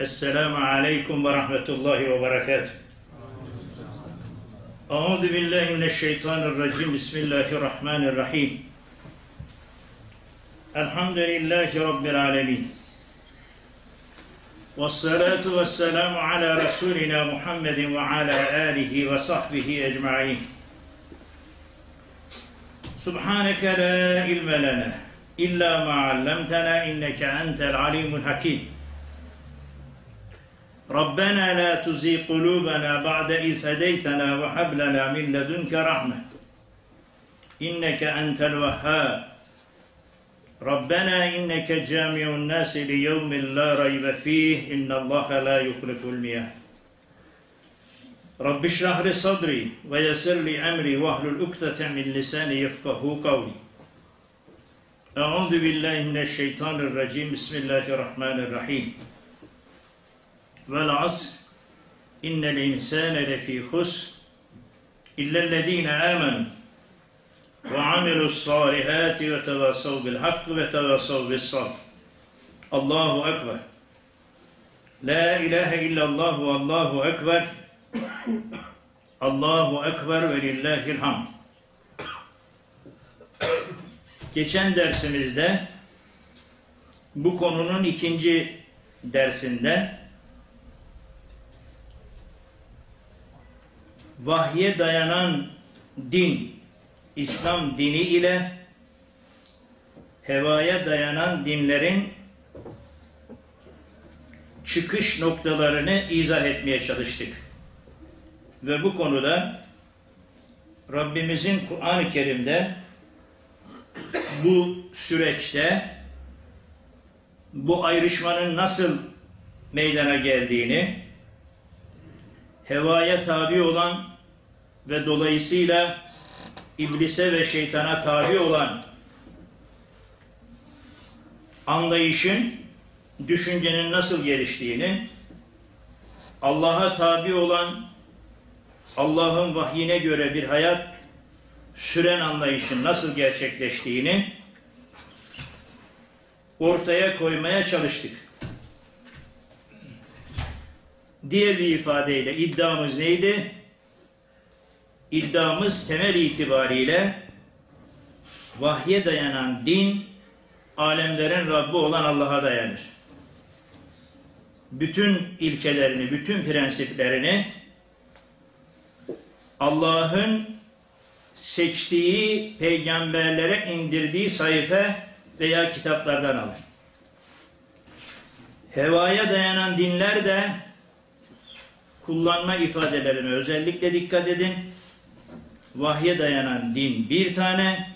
Esselamu Aleyküm ve Rahmetullahi ve Berekatuhu. Euzu billahi mineşşeytanirracim. Bismillahirrahmanirrahim. Elhamdülillahi Rabbil alemin. Vessalatu vesselamu ala Resulina Muhammedin ve ala alihi ve sahbihi ecma'in. Subhaneke la ilme lena illa ma allamtana inneke entel alimul hakim. ربنا لا تزغ قلوبنا بعد إذ هديتنا وهب لنا من لدنك رحمة. إنك أنت الوهاب. ربنا إنك جامع الناس ليوم لا ريب فيه. إن الله لا يخلف المياه رب اشرح لي صدري ويسر لي أمري واحلل عقدة من لساني يفقه قولي. أعوذ بالله من الشيطان الرجيم. بسم الله الرحمن الرحيم. vel asr innel insane lefî hus illellezîne âmenu ve amilus salihâti ve tevasav bil hakkı ve tevasav bis saf. Allahu Ekber. La ilahe illallah ve Allahu Ekber. Allahu Ekber ve lillahil. Geçen dersimizde bu konunun ikinci dersinde vahye dayanan din, İslam dini ile hevaya dayanan dinlerin çıkış noktalarını izah etmeye çalıştık. Ve bu konuda Rabbimizin Kur'an-ı Kerim'de bu süreçte bu ayrışmanın nasıl meydana geldiğini, hevaya tabi olan ve dolayısıyla iblise ve şeytana tabi olan anlayışın, düşüncenin nasıl geliştiğini, Allah'a tabi olan, Allah'ın vahyine göre bir hayat süren anlayışın nasıl gerçekleştiğini ortaya koymaya çalıştık. Diğer bir ifadeyle iddiamız neydi? İddiamız temel itibariyle vahye dayanan din, alemlerin Rabbi olan Allah'a dayanır. Bütün ilkelerini, bütün prensiplerini Allah'ın seçtiği peygamberlere indirdiği sayfa veya kitaplardan alır. Hevaya dayanan dinler de kullanma ifadelerine özellikle dikkat edin. Vahye dayanan din bir tane,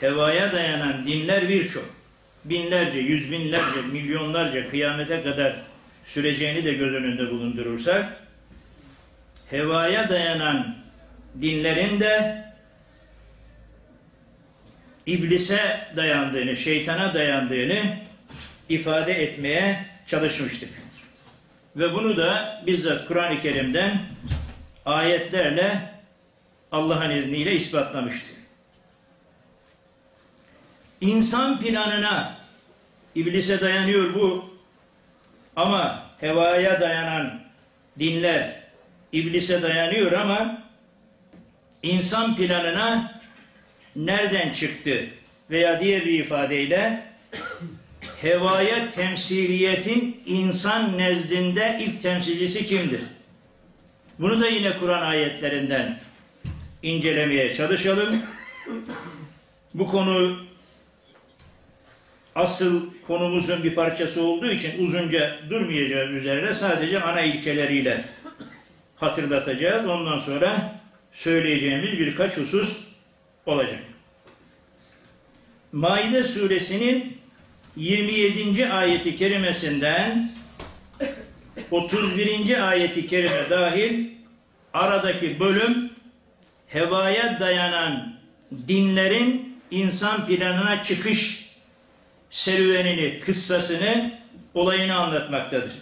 hevaya dayanan dinler birçok. Binlerce, yüz binlerce, milyonlarca kıyamete kadar süreceğini de göz önünde bulundurursak, hevaya dayanan dinlerin de iblise dayandığını, şeytana dayandığını ifade etmeye çalışmıştık. Ve bunu da bizzat Kur'an-ı Kerim'den ayetlerle Allah'ın izniyle ispatlamıştır. İnsan planına iblise dayanıyor bu ama hevaya dayanan dinler iblise dayanıyor ama insan planına nereden çıktı veya diğer bir ifadeyle hevaya temsiliyetin insan nezdinde ilk temsilcisi kimdir? Bunu da yine Kur'an ayetlerinden incelemeye çalışalım. Bu konu asıl konumuzun bir parçası olduğu için uzunca durmayacağız üzerine sadece ana ilkeleriyle hatırlatacağız. Ondan sonra söyleyeceğimiz birkaç husus olacak. Maide suresinin 27. ayeti kerimesinden 31. ayeti kerime dahil aradaki bölüm hevaya dayanan dinlerin insan planına çıkış serüvenini, kıssasını, olayını anlatmaktadır.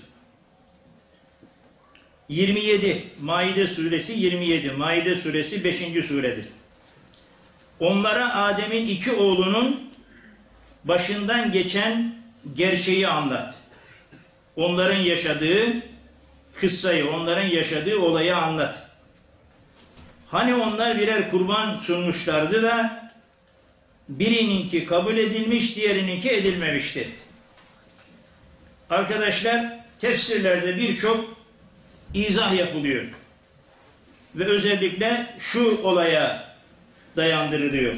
27, Maide suresi 27, Maide suresi 5. suredir. Onlara Adem'in iki oğlunun başından geçen gerçeği anlat. onların yaşadığı kıssayı, onların yaşadığı olayı anlat. Hani onlar birer kurban sunmuşlardı da birininki kabul edilmiş, diğerininki edilmemişti. Arkadaşlar tefsirlerde birçok izah yapılıyor. Ve özellikle şu olaya dayandırılıyor.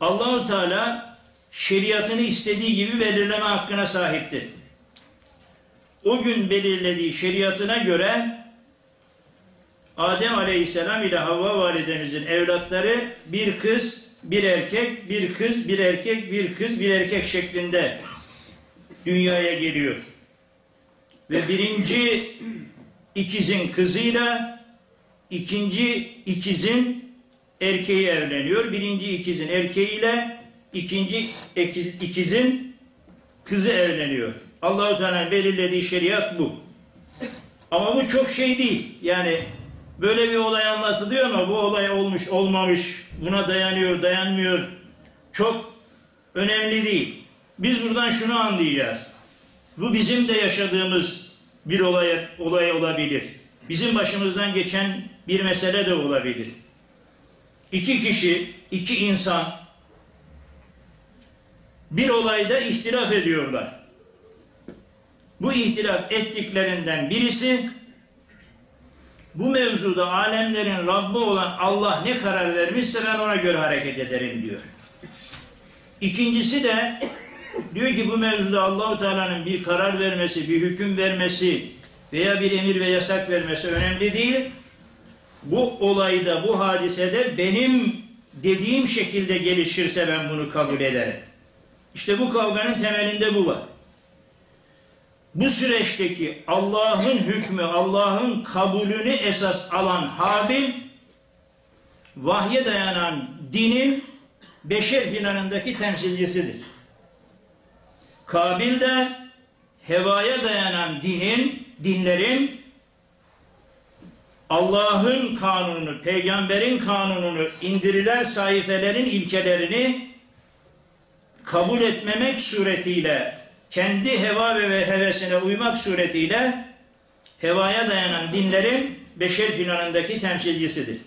Allahu Teala şeriatını istediği gibi belirleme hakkına sahiptir. O gün belirlediği şeriatına göre Adem Aleyhisselam ile Havva validemizin evlatları bir kız, bir erkek, bir kız, bir erkek, bir kız, bir erkek şeklinde dünyaya geliyor. Ve birinci ikizin kızıyla ikinci ikizin erkeği evleniyor. Birinci ikizin erkeğiyle ikinci ikizin kızı evleniyor. Allahu Teala'nın belirlediği şeriat bu. Ama bu çok şey değil. Yani böyle bir olay anlatılıyor ama bu olay olmuş olmamış buna dayanıyor dayanmıyor çok önemli değil. Biz buradan şunu anlayacağız. Bu bizim de yaşadığımız bir olay, olay olabilir. Bizim başımızdan geçen bir mesele de olabilir. İki kişi, iki insan bir olayda ihtilaf ediyorlar. Bu ihtilaf ettiklerinden birisi bu mevzuda alemlerin Rabbi olan Allah ne karar vermişse ben ona göre hareket ederim diyor. İkincisi de diyor ki bu mevzuda Allahu Teala'nın bir karar vermesi, bir hüküm vermesi veya bir emir ve yasak vermesi önemli değil. Bu olayda, bu hadisede benim dediğim şekilde gelişirse ben bunu kabul ederim. İşte bu kavganın temelinde bu var. Bu süreçteki Allah'ın hükmü, Allah'ın kabulünü esas alan Habil, vahye dayanan dinin beşer planındaki temsilcisidir. Kabil de hevaya dayanan dinin, dinlerin Allah'ın kanununu, peygamberin kanununu, indirilen sayfelerin ilkelerini kabul etmemek suretiyle, kendi heva ve hevesine uymak suretiyle hevaya dayanan dinlerin beşer planındaki temsilcisidir.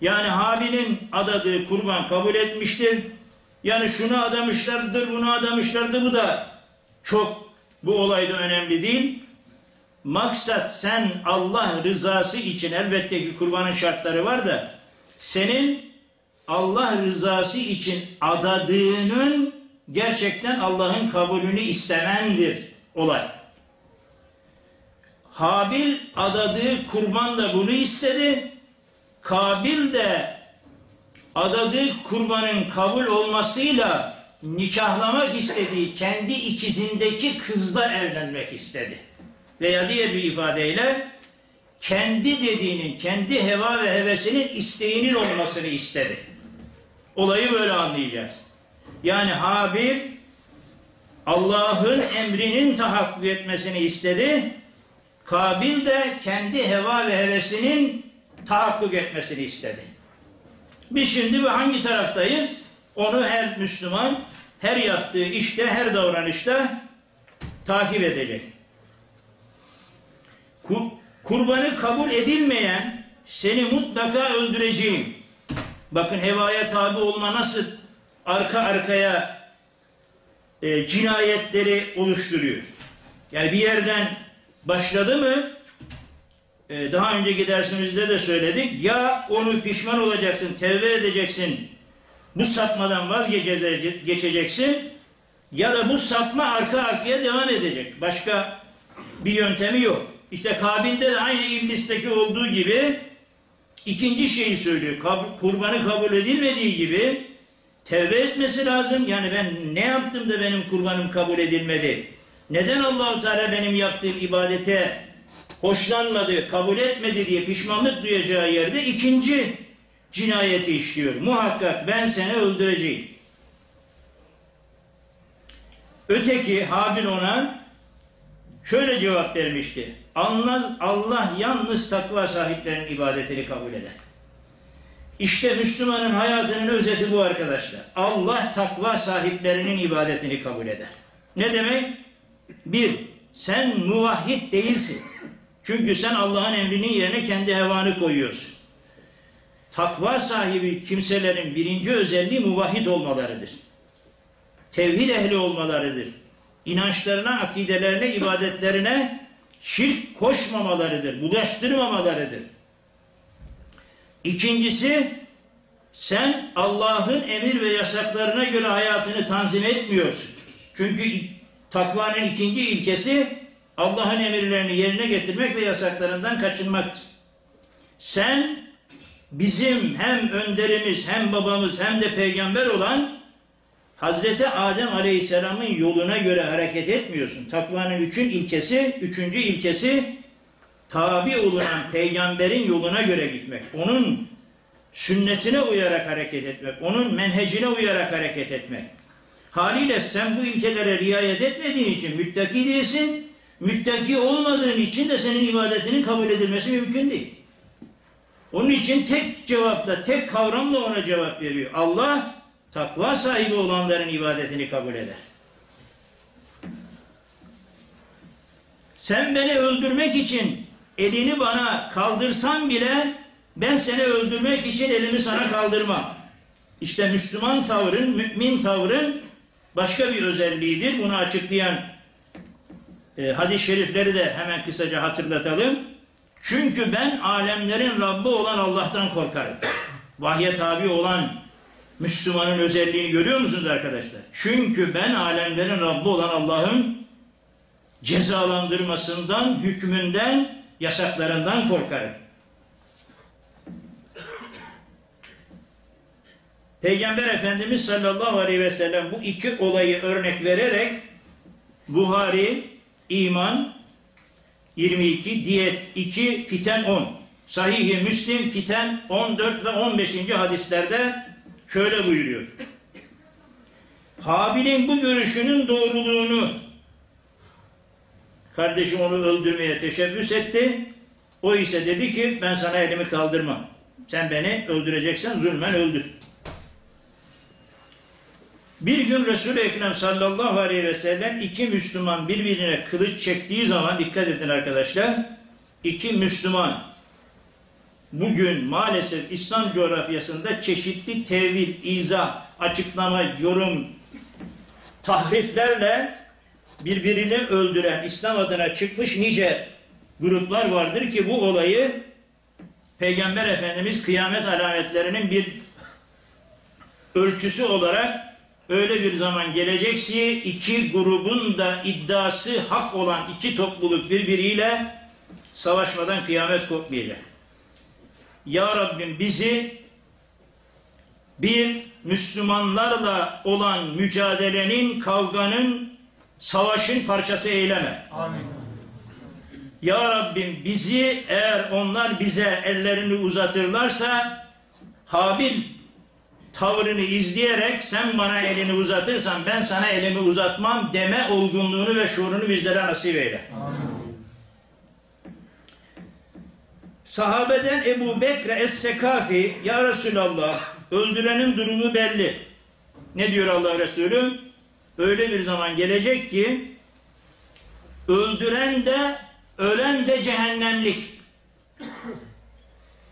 Yani Habil'in adadığı kurban kabul etmiştir. Yani şunu adamışlardır, bunu adamışlardı. Bu da çok bu olayda önemli değil. Maksat sen Allah rızası için elbette ki kurbanın şartları var da senin Allah rızası için adadığının gerçekten Allah'ın kabulünü istemendir olay. Habil adadığı kurban da bunu istedi. Kabil de adadığı kurbanın kabul olmasıyla nikahlamak istediği kendi ikizindeki kızla evlenmek istedi. Veya diğer bir ifadeyle kendi dediğinin, kendi heva ve hevesinin isteğinin olmasını istedi. Olayı böyle anlayacağız. Yani Habil Allah'ın emrinin tahakkuk etmesini istedi. Kabil de kendi heva ve hevesinin tahakkuk etmesini istedi. Biz şimdi hangi taraftayız? Onu her Müslüman her yaptığı işte, her davranışta takip edecek. Kurbanı kabul edilmeyen seni mutlaka öldüreceğim. Bakın hevaya tabi olma nasıl arka arkaya e, cinayetleri oluşturuyor. Yani bir yerden başladı mı e, daha önceki dersimizde de söyledik ya onu pişman olacaksın, tevbe edeceksin, bu sapmadan vazgeçeceksin ya da bu sapma arka arkaya devam edecek. Başka bir yöntemi yok. İşte Kabil'de de aynı İblis'teki olduğu gibi ikinci şeyi söylüyor. Kurbanı kabul edilmediği gibi tevbe etmesi lazım. Yani ben ne yaptım da benim kurbanım kabul edilmedi? Neden Allahu Teala benim yaptığım ibadete hoşlanmadı, kabul etmedi diye pişmanlık duyacağı yerde ikinci cinayeti işliyor. Muhakkak ben seni öldüreceğim. Öteki Habil ona şöyle cevap vermişti. Allah, Allah yalnız takva sahiplerinin ibadetini kabul eder. İşte Müslümanın hayatının özeti bu arkadaşlar. Allah takva sahiplerinin ibadetini kabul eder. Ne demek? Bir, sen muvahhid değilsin. Çünkü sen Allah'ın emrinin yerine kendi hevanı koyuyorsun. Takva sahibi kimselerin birinci özelliği muvahhid olmalarıdır. Tevhid ehli olmalarıdır. İnançlarına, akidelerine, ibadetlerine şirk koşmamalarıdır, bulaştırmamalarıdır. İkincisi, sen Allah'ın emir ve yasaklarına göre hayatını tanzim etmiyorsun. Çünkü takvanın ikinci ilkesi Allah'ın emirlerini yerine getirmek ve yasaklarından kaçınmaktır. Sen bizim hem önderimiz hem babamız hem de peygamber olan Hazreti Adem Aleyhisselam'ın yoluna göre hareket etmiyorsun. Takvanın üçün ilkesi, üçüncü ilkesi tabi olunan peygamberin yoluna göre gitmek. Onun sünnetine uyarak hareket etmek. Onun menhecine uyarak hareket etmek. Haliyle sen bu ilkelere riayet etmediğin için müttaki değilsin. Müttaki olmadığın için de senin ibadetinin kabul edilmesi mümkün değil. Onun için tek cevapla, tek kavramla ona cevap veriyor. Allah takva sahibi olanların ibadetini kabul eder. Sen beni öldürmek için elini bana kaldırsan bile ben seni öldürmek için elimi sana kaldırmam. İşte Müslüman tavrın, mümin tavrın başka bir özelliğidir. Bunu açıklayan e, hadis-i şerifleri de hemen kısaca hatırlatalım. Çünkü ben alemlerin Rabbi olan Allah'tan korkarım. Vahye tabi olan Müslümanın özelliğini görüyor musunuz arkadaşlar? Çünkü ben alemlerin Rabbi olan Allah'ın cezalandırmasından, hükmünden, yasaklarından korkarım. Peygamber Efendimiz sallallahu aleyhi ve sellem bu iki olayı örnek vererek Buhari, iman 22, diyet 2, fiten 10. Sahih-i Müslim, fiten 14 ve 15. hadislerde şöyle buyuruyor. Habil'in bu görüşünün doğruluğunu kardeşim onu öldürmeye teşebbüs etti. O ise dedi ki ben sana elimi kaldırmam. Sen beni öldüreceksen zulmen öldür. Bir gün Resul-i Ekrem sallallahu aleyhi ve sellem iki Müslüman birbirine kılıç çektiği zaman dikkat edin arkadaşlar. iki Müslüman bugün maalesef İslam coğrafyasında çeşitli tevil, izah, açıklama, yorum, tahriflerle birbirini öldüren İslam adına çıkmış nice gruplar vardır ki bu olayı Peygamber Efendimiz kıyamet alametlerinin bir ölçüsü olarak öyle bir zaman gelecek ki iki grubun da iddiası hak olan iki topluluk birbiriyle savaşmadan kıyamet kopmayacak. Ya Rabbim bizi bir Müslümanlarla olan mücadelenin, kavganın, savaşın parçası eyleme. Amin. Ya Rabbim bizi eğer onlar bize ellerini uzatırlarsa Habil tavrını izleyerek sen bana elini uzatırsan ben sana elimi uzatmam deme olgunluğunu ve şuurunu bizlere nasip eyle. Amin. Sahabeden Ebu Bekre Es-Sekafi Ya Resulallah öldürenin durumu belli. Ne diyor Allah Resulü? Öyle bir zaman gelecek ki öldüren de ölen de cehennemlik.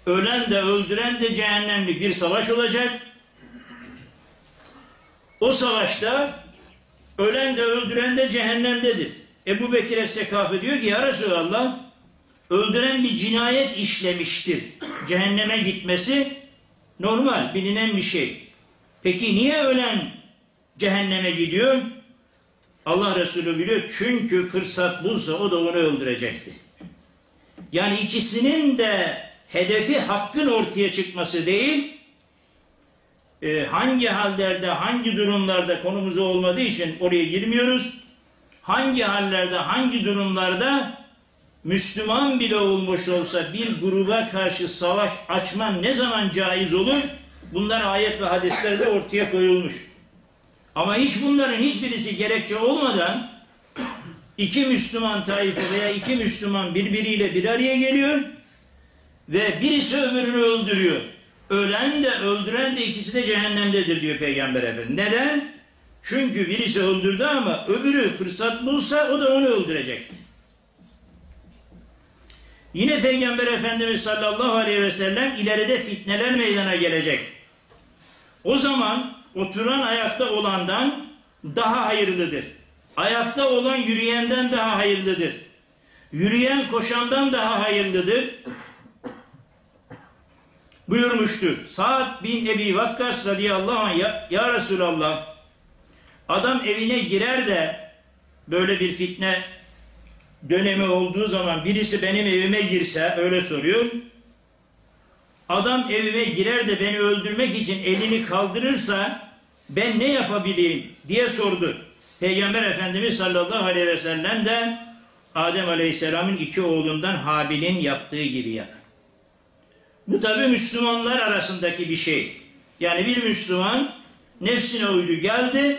Ölen de öldüren de cehennemlik bir savaş olacak. O savaşta ölen de öldüren de cehennemdedir. Ebu Bekir Es-Sekafi diyor ki ya Resulallah öldüren bir cinayet işlemiştir. Cehenneme gitmesi normal, bilinen bir şey. Peki niye ölen cehenneme gidiyor? Allah Resulü biliyor çünkü fırsat bulsa o da onu öldürecekti. Yani ikisinin de hedefi hakkın ortaya çıkması değil, e, hangi hallerde, hangi durumlarda konumuz olmadığı için oraya girmiyoruz. Hangi hallerde, hangi durumlarda Müslüman bile olmuş olsa bir gruba karşı savaş açman ne zaman caiz olur? Bunlar ayet ve hadislerde ortaya koyulmuş. Ama hiç bunların hiçbirisi gerekçe olmadan iki Müslüman taife veya iki Müslüman birbiriyle bir araya geliyor ve birisi öbürünü öldürüyor. Ölen de öldüren de ikisi de cehennemdedir diyor Peygamber Efendimiz. Neden? Çünkü birisi öldürdü ama öbürü fırsat bulsa o da onu öldürecekti. Yine Peygamber Efendimiz sallallahu aleyhi ve sellem ileride fitneler meydana gelecek. O zaman oturan ayakta olandan daha hayırlıdır. Ayakta olan yürüyenden daha hayırlıdır. Yürüyen koşandan daha hayırlıdır. Buyurmuştur. Sa'd bin Ebi Vakkas radıyallahu anh ya, ya Resulallah adam evine girer de böyle bir fitne dönemi olduğu zaman birisi benim evime girse öyle soruyor. Adam evime girer de beni öldürmek için elini kaldırırsa ben ne yapabileyim diye sordu. Peygamber Efendimiz sallallahu aleyhi ve sellem de Adem aleyhisselamın iki oğlundan Habil'in yaptığı gibi yapar. Bu tabi Müslümanlar arasındaki bir şey. Yani bir Müslüman nefsine uydu geldi.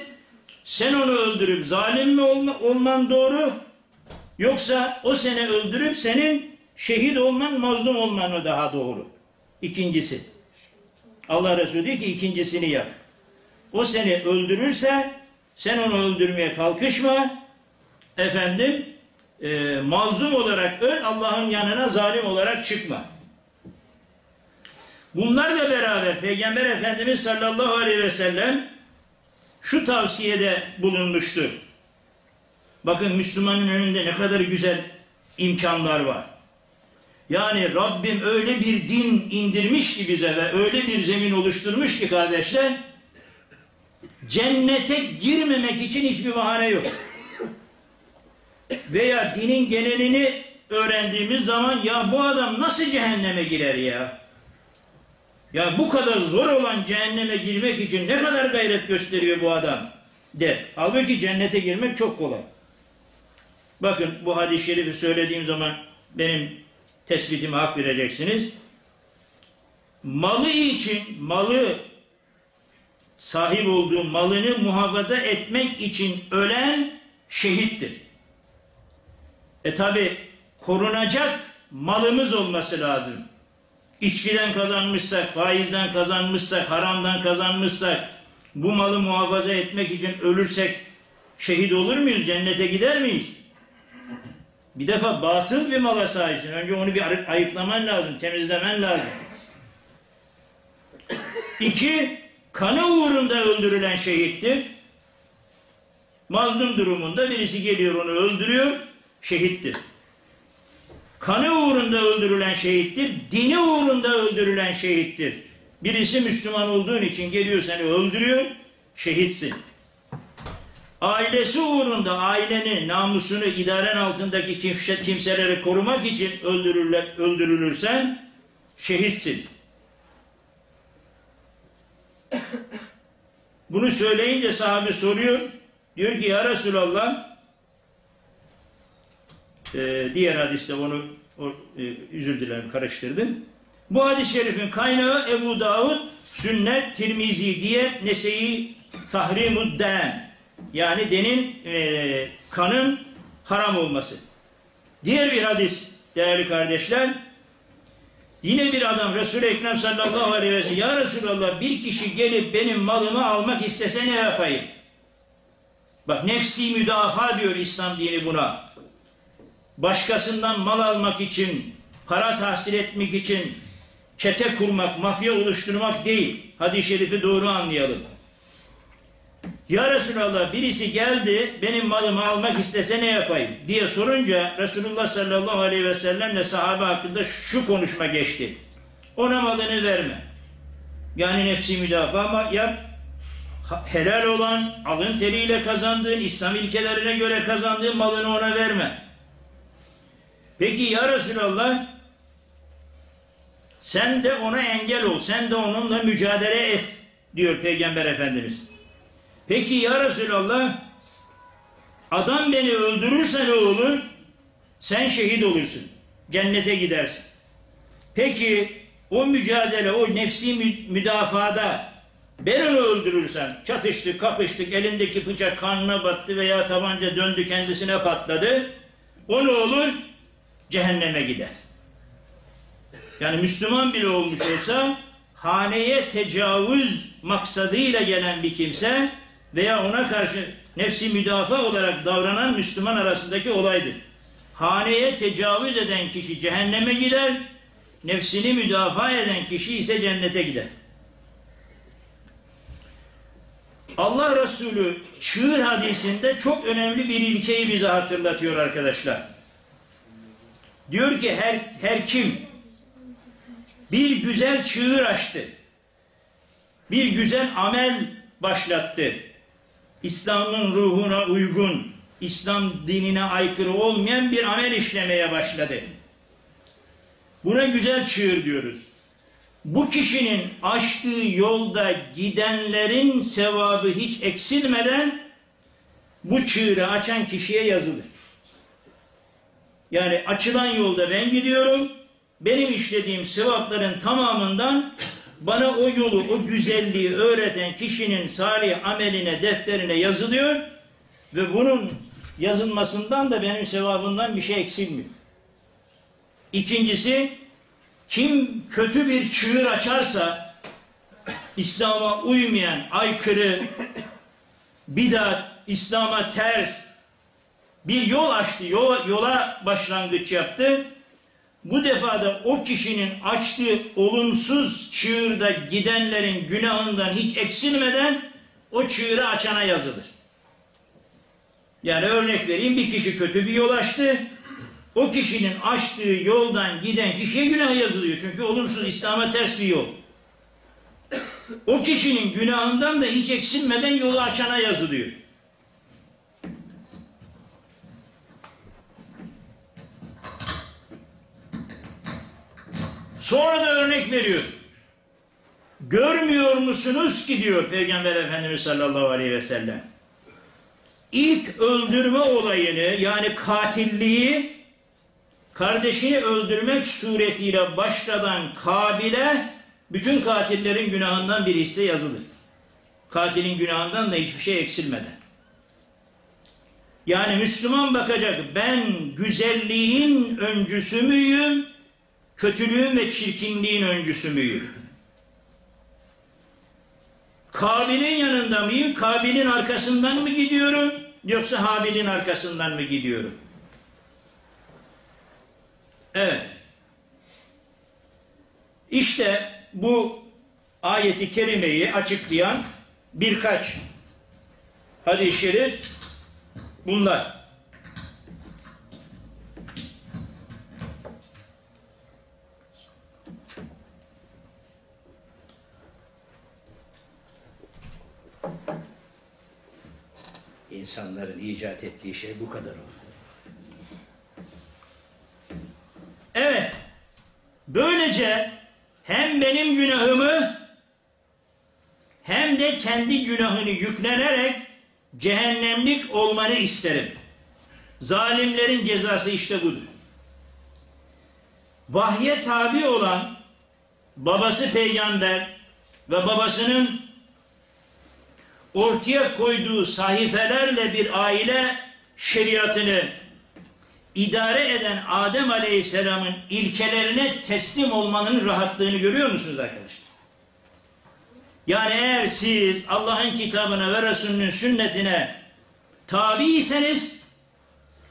Sen onu öldürüp zalim mi olman doğru Yoksa o seni öldürüp senin şehit olman, mazlum olman daha doğru? İkincisi. Allah Resulü diyor ki ikincisini yap. O seni öldürürse sen onu öldürmeye kalkışma. Efendim e, mazlum olarak öl, Allah'ın yanına zalim olarak çıkma. Bunlarla beraber Peygamber Efendimiz sallallahu aleyhi ve sellem şu tavsiyede bulunmuştur. Bakın Müslümanın önünde ne kadar güzel imkanlar var. Yani Rabbim öyle bir din indirmiş ki bize ve öyle bir zemin oluşturmuş ki kardeşler cennete girmemek için hiçbir bahane yok. Veya dinin genelini öğrendiğimiz zaman ya bu adam nasıl cehenneme girer ya? Ya bu kadar zor olan cehenneme girmek için ne kadar gayret gösteriyor bu adam? De. Halbuki cennete girmek çok kolay. Bakın bu hadis-i şerifi söylediğim zaman benim tespitime hak vereceksiniz. Malı için, malı sahip olduğu malını muhafaza etmek için ölen şehittir. E tabi korunacak malımız olması lazım. İçkiden kazanmışsak, faizden kazanmışsak, haramdan kazanmışsak, bu malı muhafaza etmek için ölürsek şehit olur muyuz? Cennete gider miyiz? Bir defa batıl bir mala sahipsin. Önce onu bir ayıklaman lazım, temizlemen lazım. İki, kanı uğrunda öldürülen şehittir. Mazlum durumunda birisi geliyor onu öldürüyor, şehittir. Kanı uğrunda öldürülen şehittir, dini uğrunda öldürülen şehittir. Birisi Müslüman olduğun için geliyor seni öldürüyor, şehitsin ailesi uğrunda ailenin namusunu idaren altındaki kimse, kimseleri korumak için öldürürler, öldürülürsen şehitsin. Bunu söyleyince sahabe soruyor. Diyor ki ya Resulallah e, diğer hadiste onu o, e, özür dilerim karıştırdım. Bu hadis-i şerifin kaynağı Ebu Davud, Sünnet, Tirmizi diye Nese'yi Tahrimudden yani denin e, kanın haram olması. Diğer bir hadis değerli kardeşler. Yine bir adam Resul-i Ekrem sallallahu aleyhi ve sellem Ya Resulallah bir kişi gelip benim malımı almak istese ne yapayım? Bak nefsi müdafaa diyor İslam dini buna. Başkasından mal almak için, para tahsil etmek için çete kurmak, mafya oluşturmak değil. Hadis-i şerifi doğru anlayalım. Ya Resulallah birisi geldi benim malımı almak istese ne yapayım diye sorunca Resulullah sallallahu aleyhi ve sellemle sahabe hakkında şu konuşma geçti. Ona malını verme. Yani nefsi müdafaa yap. Helal olan, alın teriyle kazandığın, İslam ilkelerine göre kazandığın malını ona verme. Peki ya Resulallah sen de ona engel ol, sen de onunla mücadele et diyor Peygamber Efendimiz. Peki ya Resulallah adam beni öldürürse ne olur? Sen şehit olursun. Cennete gidersin. Peki o mücadele, o nefsi müdafada ben onu öldürürsem, çatıştık, kapıştık, elindeki bıçak kanına battı veya tabanca döndü kendisine patladı. O ne olur? Cehenneme gider. Yani Müslüman bile olmuş olsa haneye tecavüz maksadıyla gelen bir kimse veya ona karşı nefsi müdafaa olarak davranan Müslüman arasındaki olaydır. Haneye tecavüz eden kişi cehenneme gider, nefsini müdafaa eden kişi ise cennete gider. Allah Resulü çığır hadisinde çok önemli bir ilkeyi bize hatırlatıyor arkadaşlar. Diyor ki her, her kim bir güzel çığır açtı, bir güzel amel başlattı, İslam'ın ruhuna uygun, İslam dinine aykırı olmayan bir amel işlemeye başladı. Buna güzel çığır diyoruz. Bu kişinin açtığı yolda gidenlerin sevabı hiç eksilmeden bu çığırı açan kişiye yazılır. Yani açılan yolda ben gidiyorum, benim işlediğim sevapların tamamından bana o yolu, o güzelliği öğreten kişinin salih ameline, defterine yazılıyor ve bunun yazılmasından da benim sevabımdan bir şey eksilmiyor. İkincisi, kim kötü bir çığır açarsa, İslam'a uymayan, aykırı, bidat, İslam'a ters bir yol açtı, yola, yola başlangıç yaptı. Bu defa da o kişinin açtığı olumsuz çığırda gidenlerin günahından hiç eksilmeden o çığırı açana yazılır. Yani örnek vereyim bir kişi kötü bir yol açtı. O kişinin açtığı yoldan giden kişiye günah yazılıyor. Çünkü olumsuz İslam'a ters bir yol. O kişinin günahından da hiç eksilmeden yolu açana yazılıyor. Sonra da örnek veriyor. Görmüyor musunuz ki diyor Peygamber Efendimiz sallallahu aleyhi ve sellem. İlk öldürme olayını yani katilliği kardeşini öldürmek suretiyle başladan Kabil'e bütün katillerin günahından bir hisse yazılır. Katilin günahından da hiçbir şey eksilmeden. Yani Müslüman bakacak ben güzelliğin öncüsü müyüm, kötülüğün ve çirkinliğin öncüsü müyüm? Kabil'in yanında mıyım, Kabil'in arkasından mı gidiyorum, yoksa Habil'in arkasından mı gidiyorum? Evet. İşte bu ayeti kerimeyi açıklayan birkaç hadis-i şerif bunlar. İnsanların icat ettiği şey bu kadar oldu. Evet. Böylece hem benim günahımı hem de kendi günahını yüklenerek cehennemlik olmanı isterim. Zalimlerin cezası işte budur. Vahye tabi olan babası peygamber ve babasının ortaya koyduğu sahifelerle bir aile şeriatını idare eden Adem Aleyhisselam'ın ilkelerine teslim olmanın rahatlığını görüyor musunuz arkadaşlar? Yani eğer siz Allah'ın kitabına ve Resulünün sünnetine tabiyseniz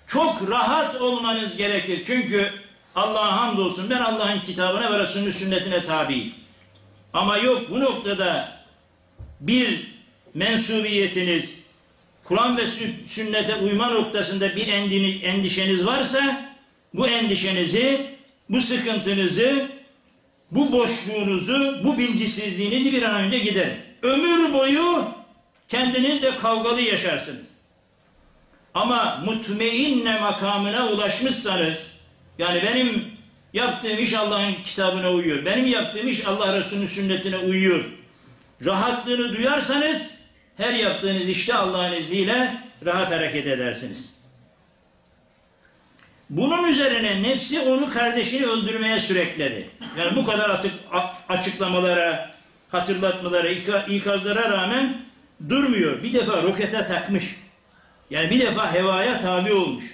çok rahat olmanız gerekir. Çünkü Allah'a hamdolsun ben Allah'ın kitabına ve Resulünün sünnetine tabiyim. Ama yok bu noktada bir mensubiyetiniz, Kur'an ve sünnete uyma noktasında bir endişeniz varsa bu endişenizi, bu sıkıntınızı, bu boşluğunuzu, bu bilgisizliğinizi bir an önce giderin. Ömür boyu kendinizle kavgalı yaşarsınız. Ama mutmeinne makamına ulaşmışsanız, yani benim yaptığım iş Allah'ın kitabına uyuyor, benim yaptığım iş Allah Resulü'nün sünnetine uyuyor. Rahatlığını duyarsanız, her yaptığınız işte Allah'ın izniyle rahat hareket edersiniz. Bunun üzerine nefsi onu kardeşini öldürmeye sürekledi. Yani bu kadar atık, açıklamalara, hatırlatmalara, ikazlara rağmen durmuyor. Bir defa rokete takmış. Yani bir defa hevaya tabi olmuş.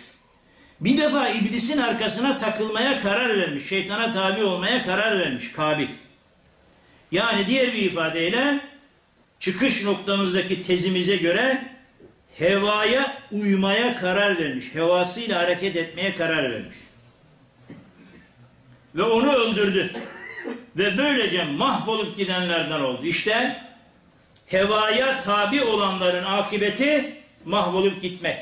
Bir defa iblisin arkasına takılmaya karar vermiş. Şeytana tabi olmaya karar vermiş Kabil. Yani diğer bir ifadeyle çıkış noktamızdaki tezimize göre hevaya uymaya karar vermiş. Hevasıyla hareket etmeye karar vermiş. Ve onu öldürdü. Ve böylece mahvolup gidenlerden oldu. İşte hevaya tabi olanların akıbeti mahvolup gitmek.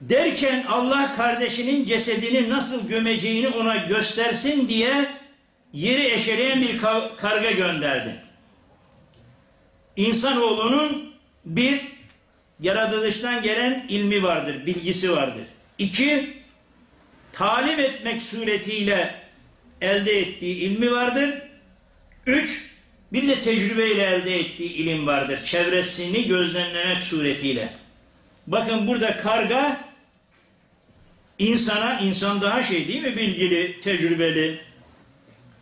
Derken Allah kardeşinin cesedini nasıl gömeceğini ona göstersin diye yeri eşeleyen bir karga gönderdi. İnsanoğlunun bir yaratılıştan gelen ilmi vardır, bilgisi vardır. İki, talim etmek suretiyle elde ettiği ilmi vardır. Üç, bir de tecrübeyle elde ettiği ilim vardır. Çevresini gözlemlemek suretiyle. Bakın burada karga insana, insan daha şey değil mi bilgili, tecrübeli.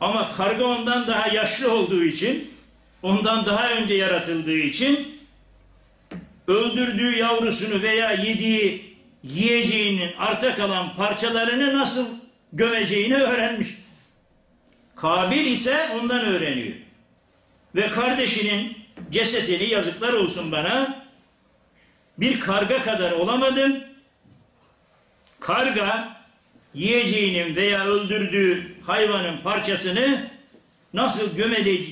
Ama karga ondan daha yaşlı olduğu için, ondan daha önce yaratıldığı için öldürdüğü yavrusunu veya yediği yiyeceğinin arta kalan parçalarını nasıl gömeceğini öğrenmiş. Kabil ise ondan öğreniyor. Ve kardeşinin cesedini yazıklar olsun bana bir karga kadar olamadım. Karga yiyeceğinin veya öldürdüğü hayvanın parçasını nasıl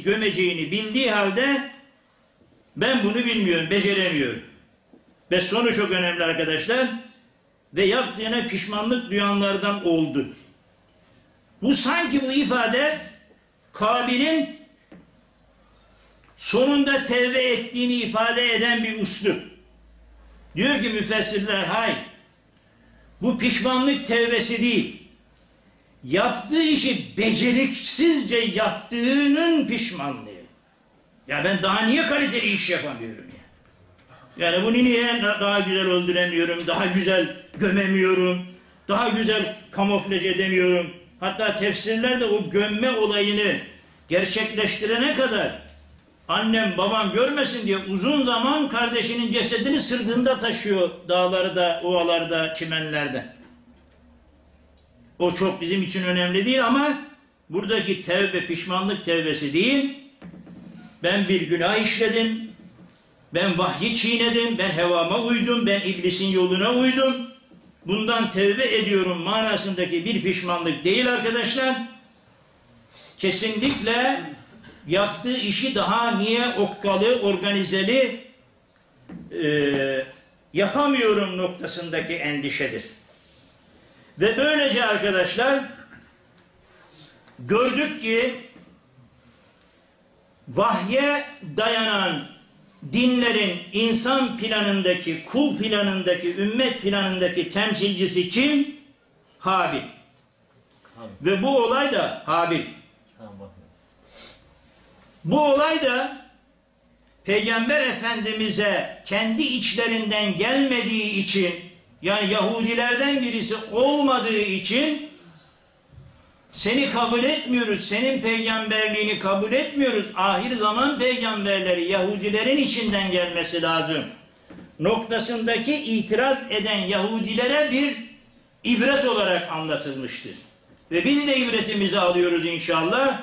gömeceğini bildiği halde ben bunu bilmiyorum, beceremiyorum. Ve sonu çok önemli arkadaşlar. Ve yaptığına pişmanlık duyanlardan oldu. Bu sanki bu ifade Kabil'in sonunda tevbe ettiğini ifade eden bir uslup. Diyor ki müfessirler hay bu pişmanlık tevbesi değil. Yaptığı işi beceriksizce yaptığının pişmanlığı. Ya ben daha niye kaliteli iş yapamıyorum ya? Yani bunu niye daha güzel öldüremiyorum, daha güzel gömemiyorum, daha güzel kamuflaj edemiyorum. Hatta tefsirlerde o gömme olayını gerçekleştirene kadar annem babam görmesin diye uzun zaman kardeşinin cesedini sırtında taşıyor dağlarda, ovalarda, çimenlerde. O çok bizim için önemli değil ama buradaki tevbe pişmanlık tevbesi değil. Ben bir günah işledim. Ben vahyi çiğnedim. Ben hevama uydum. Ben iblisin yoluna uydum. Bundan tevbe ediyorum manasındaki bir pişmanlık değil arkadaşlar. Kesinlikle yaptığı işi daha niye okkalı, organizeli e, yapamıyorum noktasındaki endişedir. Ve böylece arkadaşlar gördük ki vahye dayanan dinlerin insan planındaki, kul planındaki, ümmet planındaki temsilcisi kim? Habil. Ve bu olay da Habil. Bu olay da Peygamber Efendimiz'e kendi içlerinden gelmediği için yani Yahudilerden birisi olmadığı için seni kabul etmiyoruz, senin peygamberliğini kabul etmiyoruz. Ahir zaman peygamberleri Yahudilerin içinden gelmesi lazım. Noktasındaki itiraz eden Yahudilere bir ibret olarak anlatılmıştır. Ve biz de ibretimizi alıyoruz inşallah.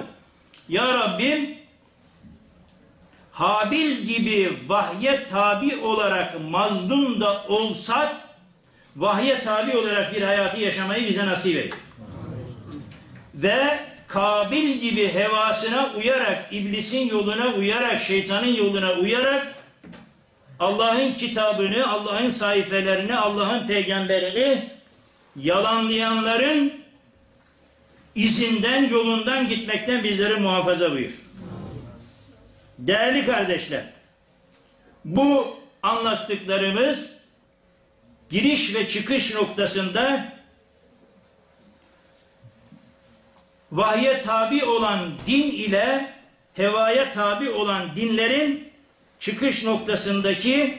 Ya Rabbim Habil gibi vahye tabi olarak mazlum da olsak vahye tabi olarak bir hayatı yaşamayı bize nasip et. Ve Kabil gibi hevasına uyarak, iblisin yoluna uyarak, şeytanın yoluna uyarak Allah'ın kitabını, Allah'ın sayfelerini, Allah'ın peygamberini yalanlayanların izinden, yolundan gitmekten bizleri muhafaza buyur. Değerli kardeşler, bu anlattıklarımız giriş ve çıkış noktasında vahye tabi olan din ile hevaya tabi olan dinlerin çıkış noktasındaki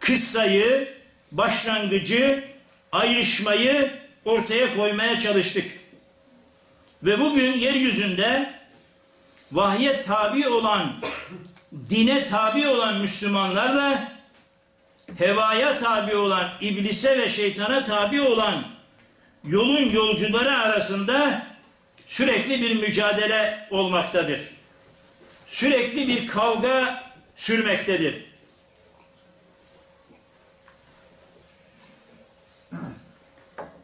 kıssayı, başlangıcı, ayrışmayı ortaya koymaya çalıştık. Ve bugün yeryüzünde vahye tabi olan, dine tabi olan Müslümanlarla hevaya tabi olan, iblise ve şeytana tabi olan yolun yolcuları arasında sürekli bir mücadele olmaktadır. sürekli bir kavga sürmektedir.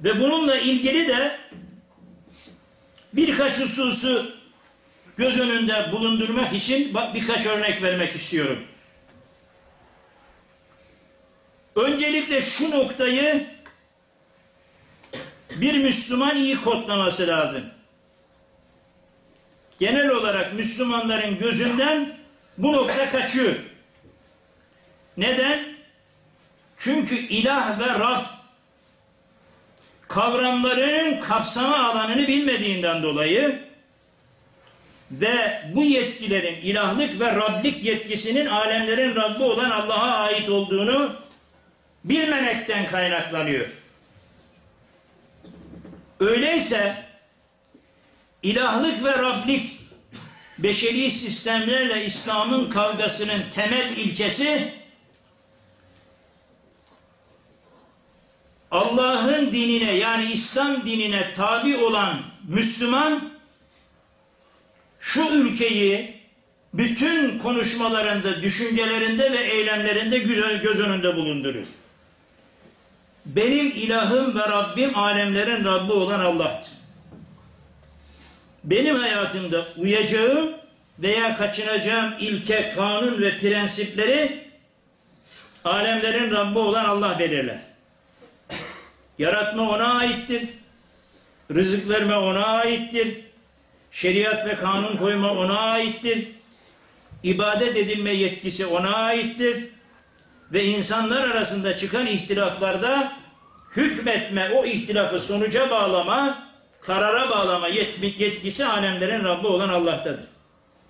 Ve bununla ilgili de birkaç hususu göz önünde bulundurmak için birkaç örnek vermek istiyorum. Öncelikle şu noktayı bir Müslüman iyi kodlaması lazım. Genel olarak Müslümanların gözünden bu nokta kaçıyor. Neden? Çünkü ilah ve Rab kavramların kapsama alanını bilmediğinden dolayı ve bu yetkilerin ilahlık ve Rablik yetkisinin alemlerin Rabbi olan Allah'a ait olduğunu bilmemekten kaynaklanıyor. Öyleyse ilahlık ve Rablik beşeri sistemlerle İslam'ın kavgasının temel ilkesi Allah'ın dinine yani İslam dinine tabi olan Müslüman şu ülkeyi bütün konuşmalarında, düşüncelerinde ve eylemlerinde göz önünde bulundurur. Benim ilahım ve Rabbim alemlerin Rabbi olan Allah'tır. Benim hayatımda uyacağım veya kaçınacağım ilke, kanun ve prensipleri alemlerin Rabbi olan Allah belirler. Yaratma ona aittir. Rızık verme ona aittir. Şeriat ve kanun koyma ona aittir. İbadet edilme yetkisi ona aittir. Ve insanlar arasında çıkan ihtilaflarda hükmetme, o ihtilafı sonuca bağlama, karara bağlama yetkisi alemlerin Rabbi olan Allah'tadır.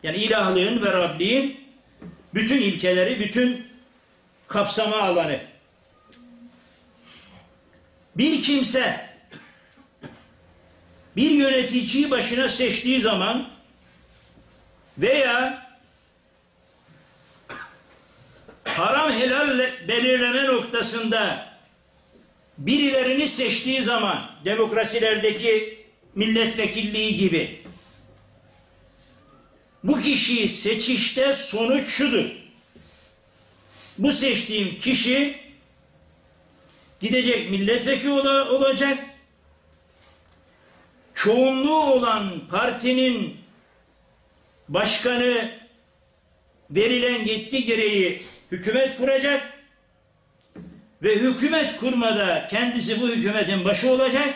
Yani ilahlığın ve Rabliğin bütün ilkeleri, bütün kapsama alanı. Bir kimse bir yöneticiyi başına seçtiği zaman veya haram helal belirleme noktasında birilerini seçtiği zaman demokrasilerdeki milletvekilliği gibi bu kişiyi seçişte sonuç şudur. Bu seçtiğim kişi gidecek milletvekili olacak. Çoğunluğu olan partinin başkanı verilen yetki gereği hükümet kuracak ve hükümet kurmada kendisi bu hükümetin başı olacak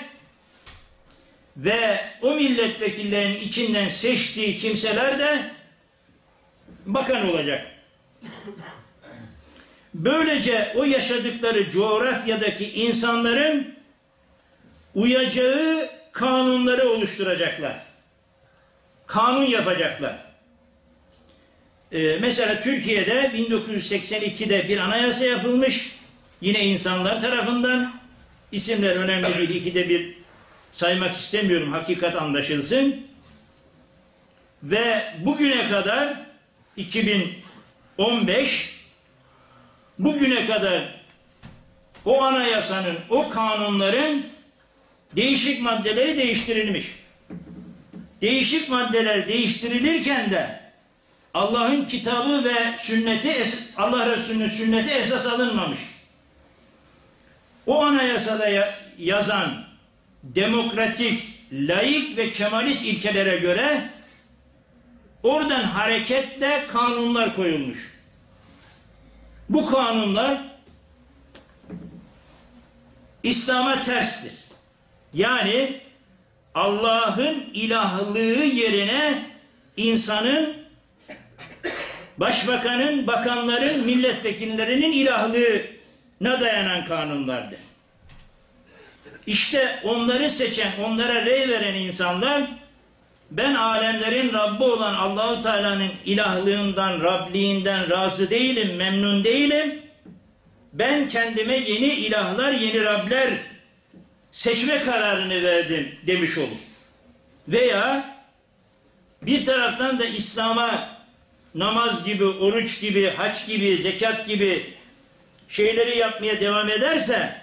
ve o milletvekillerinin içinden seçtiği kimseler de bakan olacak. Böylece o yaşadıkları coğrafyadaki insanların uyacağı kanunları oluşturacaklar. Kanun yapacaklar. Ee, mesela Türkiye'de 1982'de bir anayasa yapılmış. Yine insanlar tarafından. isimler önemli değil. İkide bir saymak istemiyorum. Hakikat anlaşılsın. Ve bugüne kadar 2015 bugüne kadar o anayasanın, o kanunların değişik maddeleri değiştirilmiş. Değişik maddeler değiştirilirken de Allah'ın kitabı ve sünneti, Allah Resulü'nün sünneti esas alınmamış. O anayasada yazan demokratik, laik ve kemalist ilkelere göre oradan hareketle kanunlar koyulmuş. Bu kanunlar İslam'a terstir. Yani Allah'ın ilahlığı yerine insanın, başbakanın, bakanların, milletvekillerinin ilahlığına dayanan kanunlardır. İşte onları seçen, onlara rey veren insanlar ben alemlerin Rabbi olan Allahu Teala'nın ilahlığından, Rabliğinden razı değilim, memnun değilim. Ben kendime yeni ilahlar, yeni Rabler seçme kararını verdim demiş olur. Veya bir taraftan da İslam'a namaz gibi, oruç gibi, haç gibi, zekat gibi şeyleri yapmaya devam ederse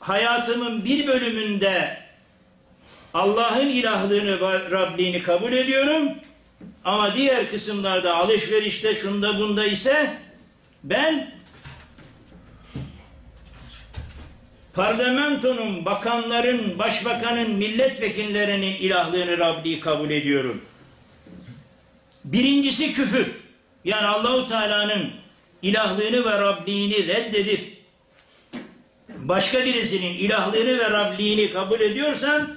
hayatımın bir bölümünde Allah'ın ilahlığını ve Rabliğini kabul ediyorum. Ama diğer kısımlarda alışverişte şunda bunda ise ben parlamentonun, bakanların, başbakanın, milletvekillerinin ilahlığını Rabbi kabul ediyorum. Birincisi küfür. Yani Allahu Teala'nın ilahlığını ve Rabliğini reddedip başka birisinin ilahlığını ve Rabliğini kabul ediyorsan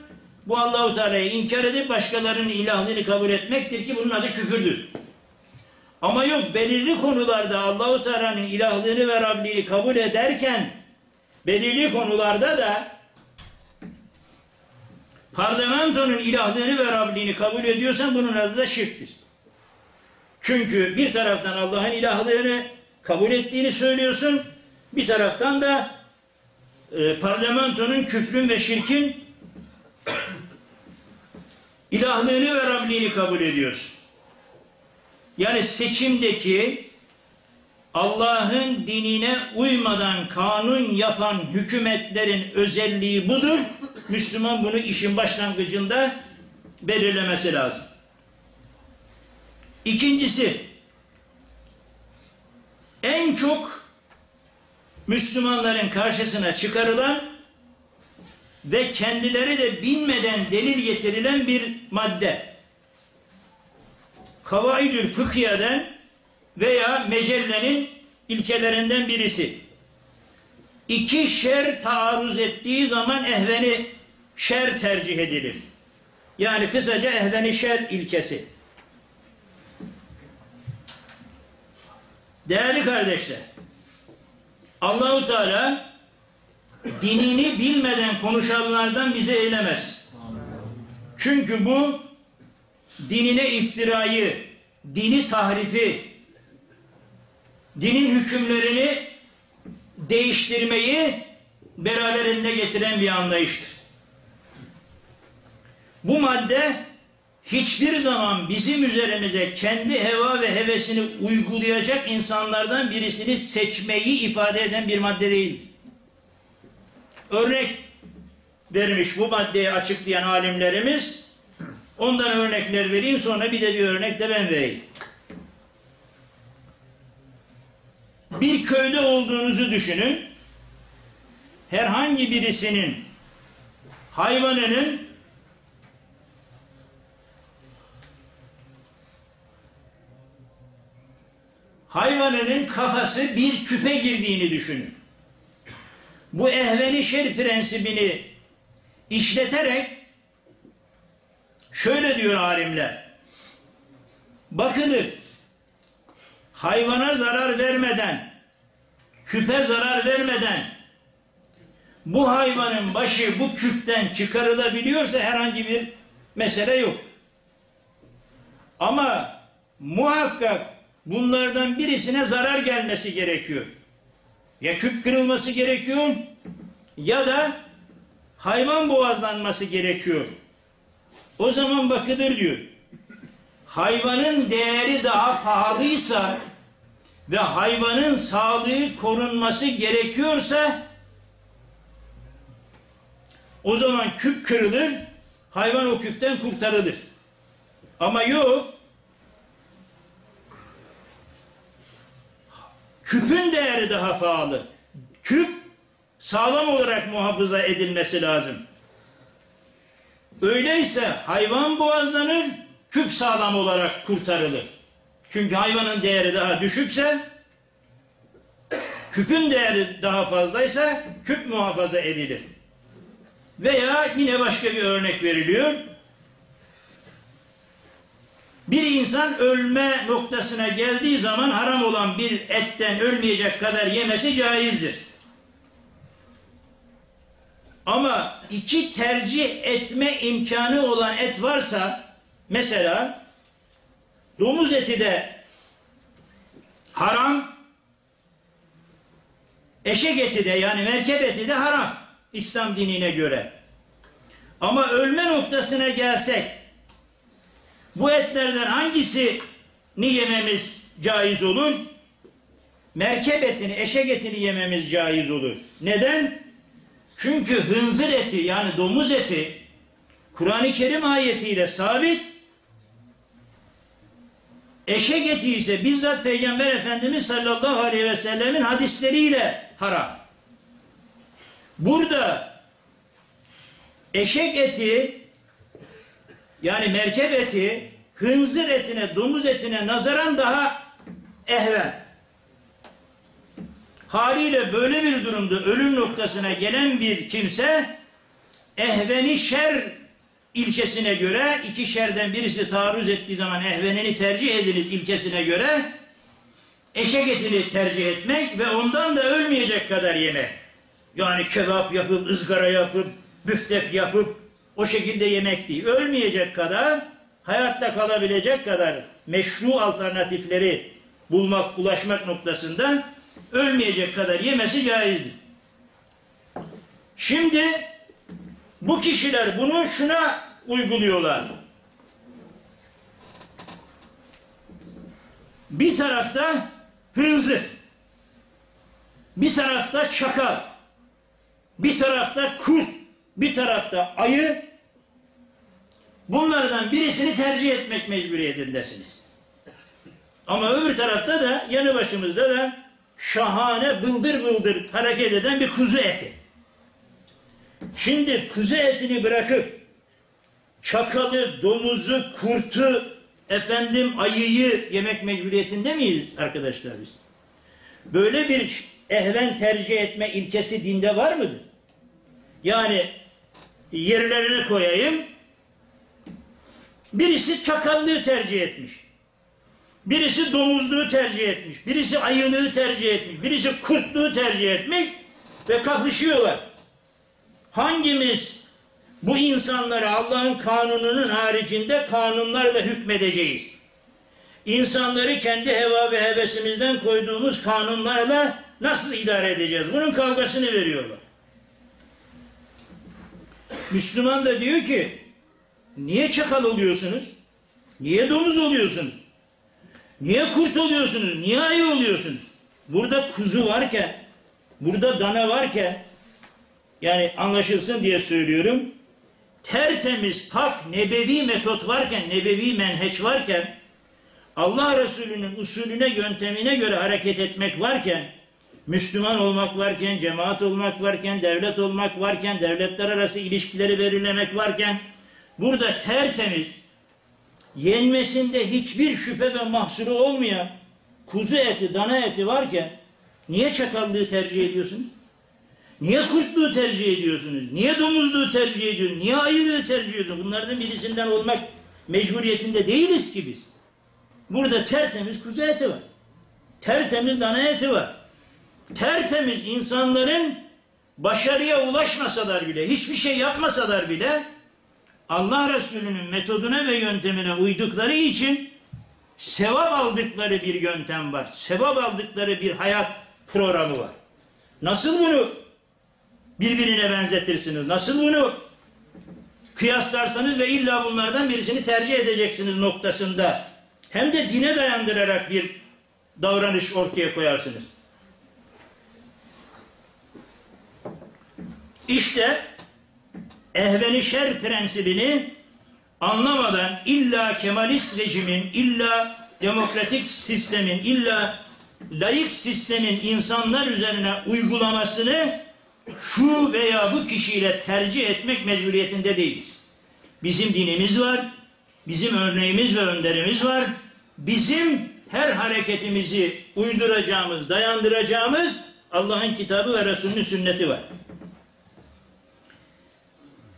bu Allahu Teala'yı inkar edip başkalarının ilahlığını kabul etmektir ki bunun adı küfürdür. Ama yok belirli konularda Allahu Teala'nın ilahlığını ve Rabliğini kabul ederken belirli konularda da parlamentonun ilahlığını ve Rabliğini kabul ediyorsan bunun adı da şirktir. Çünkü bir taraftan Allah'ın ilahlığını kabul ettiğini söylüyorsun, bir taraftan da e, parlamentonun küfrün ve şirkin ilahlığını ve Rabliğini kabul ediyorsun. Yani seçimdeki Allah'ın dinine uymadan kanun yapan hükümetlerin özelliği budur. Müslüman bunu işin başlangıcında belirlemesi lazım. İkincisi, en çok Müslümanların karşısına çıkarılan ve kendileri de bilmeden delil getirilen bir madde. Kavaidül Fıkhiye'den veya mecellenin ilkelerinden birisi. İki şer taarruz ettiği zaman ehveni şer tercih edilir. Yani kısaca ehveni şer ilkesi. Değerli kardeşler, Allahu Teala dinini bilmeden konuşanlardan bizi eylemez. Çünkü bu dinine iftirayı, dini tahrifi, dinin hükümlerini değiştirmeyi beraberinde getiren bir anlayıştır. Bu madde hiçbir zaman bizim üzerimize kendi heva ve hevesini uygulayacak insanlardan birisini seçmeyi ifade eden bir madde değil. Örnek vermiş bu maddeyi açıklayan alimlerimiz. Ondan örnekler vereyim sonra bir de bir örnek de ben vereyim. Bir köyde olduğunuzu düşünün. Herhangi birisinin hayvanının hayvanının kafası bir küpe girdiğini düşünün. Bu ehveni şer prensibini işleterek şöyle diyor alimler. Bakılır hayvana zarar vermeden küpe zarar vermeden bu hayvanın başı bu küpten çıkarılabiliyorsa herhangi bir mesele yok. Ama muhakkak bunlardan birisine zarar gelmesi gerekiyor. Ya küp kırılması gerekiyor ya da hayvan boğazlanması gerekiyor. O zaman bakılır diyor. Hayvanın değeri daha pahalıysa ve hayvanın sağlığı korunması gerekiyorsa o zaman küp kırılır, hayvan o küpten kurtarılır. Ama yok, küpün değeri daha pahalı. Küp sağlam olarak muhafaza edilmesi lazım. Öyleyse hayvan boğazlanır, küp sağlam olarak kurtarılır. Çünkü hayvanın değeri daha düşükse, küpün değeri daha fazlaysa küp muhafaza edilir. Veya yine başka bir örnek veriliyor. Bir insan ölme noktasına geldiği zaman haram olan bir etten ölmeyecek kadar yemesi caizdir. Ama iki tercih etme imkanı olan et varsa mesela domuz eti de haram eşek eti de yani merkep eti de haram İslam dinine göre. Ama ölme noktasına gelsek bu etlerden hangisini yememiz caiz olur? Merkep etini, eşek etini yememiz caiz olur. Neden? Çünkü hınzır eti yani domuz eti Kur'an-ı Kerim ayetiyle sabit Eşek eti ise bizzat Peygamber Efendimiz sallallahu aleyhi ve sellemin hadisleriyle haram. Burada eşek eti yani merkep eti hınzır etine, domuz etine nazaran daha ehven. Haliyle böyle bir durumda ölüm noktasına gelen bir kimse ehveni şer ilkesine göre iki şerden birisi taarruz ettiği zaman ehvenini tercih edilir ilkesine göre eşek etini tercih etmek ve ondan da ölmeyecek kadar yemek. Yani kebap yapıp, ızgara yapıp, büftek yapıp o şekilde yemek değil. Ölmeyecek kadar, hayatta kalabilecek kadar meşru alternatifleri bulmak, ulaşmak noktasında ölmeyecek kadar yemesi caizdir. Şimdi bu kişiler bunu şuna uyguluyorlar. Bir tarafta hınzır, bir tarafta çakal, bir tarafta kurt, bir tarafta ayı. Bunlardan birisini tercih etmek mecburiyetindesiniz. Ama öbür tarafta da yanı başımızda da şahane bıldır bıldır hareket eden bir kuzu eti. Şimdi kuzu etini bırakıp çakalı, domuzu, kurtu, efendim ayıyı yemek mecburiyetinde miyiz arkadaşlar biz? Böyle bir ehven tercih etme ilkesi dinde var mıdır? Yani yerlerine koyayım. Birisi çakallığı tercih etmiş. Birisi domuzluğu tercih etmiş. Birisi ayılığı tercih etmiş. Birisi kurtluğu tercih etmiş. Ve kapışıyorlar. Hangimiz bu insanlara Allah'ın kanununun haricinde kanunlarla hükmedeceğiz? İnsanları kendi heva ve hevesimizden koyduğumuz kanunlarla nasıl idare edeceğiz? Bunun kavgasını veriyorlar. Müslüman da diyor ki niye çakal oluyorsunuz? Niye domuz oluyorsunuz? Niye kurt oluyorsunuz? Niye ayı oluyorsunuz? Burada kuzu varken, burada dana varken yani anlaşılsın diye söylüyorum. Tertemiz, pak, nebevi metot varken, nebevi menheç varken Allah Resulü'nün usulüne, yöntemine göre hareket etmek varken Müslüman olmak varken, cemaat olmak varken, devlet olmak varken, devletler arası ilişkileri belirlemek varken burada tertemiz, yenmesinde hiçbir şüphe ve mahsuru olmayan kuzu eti, dana eti varken niye çakallığı tercih ediyorsunuz? Niye kurtluğu tercih ediyorsunuz? Niye domuzluğu tercih ediyorsunuz? Niye ayılığı tercih ediyorsunuz? Bunlardan birisinden olmak mecburiyetinde değiliz ki biz. Burada tertemiz kuzu eti var. Tertemiz dana eti var. Tertemiz insanların başarıya ulaşmasalar bile, hiçbir şey yapmasalar bile Allah Resulü'nün metoduna ve yöntemine uydukları için sevap aldıkları bir yöntem var. Sevap aldıkları bir hayat programı var. Nasıl bunu birbirine benzetirsiniz? Nasıl bunu kıyaslarsanız ve illa bunlardan birisini tercih edeceksiniz noktasında hem de dine dayandırarak bir davranış ortaya koyarsınız. İşte ehveni şer prensibini anlamadan illa kemalist rejimin, illa demokratik sistemin, illa layık sistemin insanlar üzerine uygulamasını şu veya bu kişiyle tercih etmek mecburiyetinde değiliz. Bizim dinimiz var, bizim örneğimiz ve önderimiz var. Bizim her hareketimizi uyduracağımız, dayandıracağımız Allah'ın kitabı ve Resulünün sünneti var.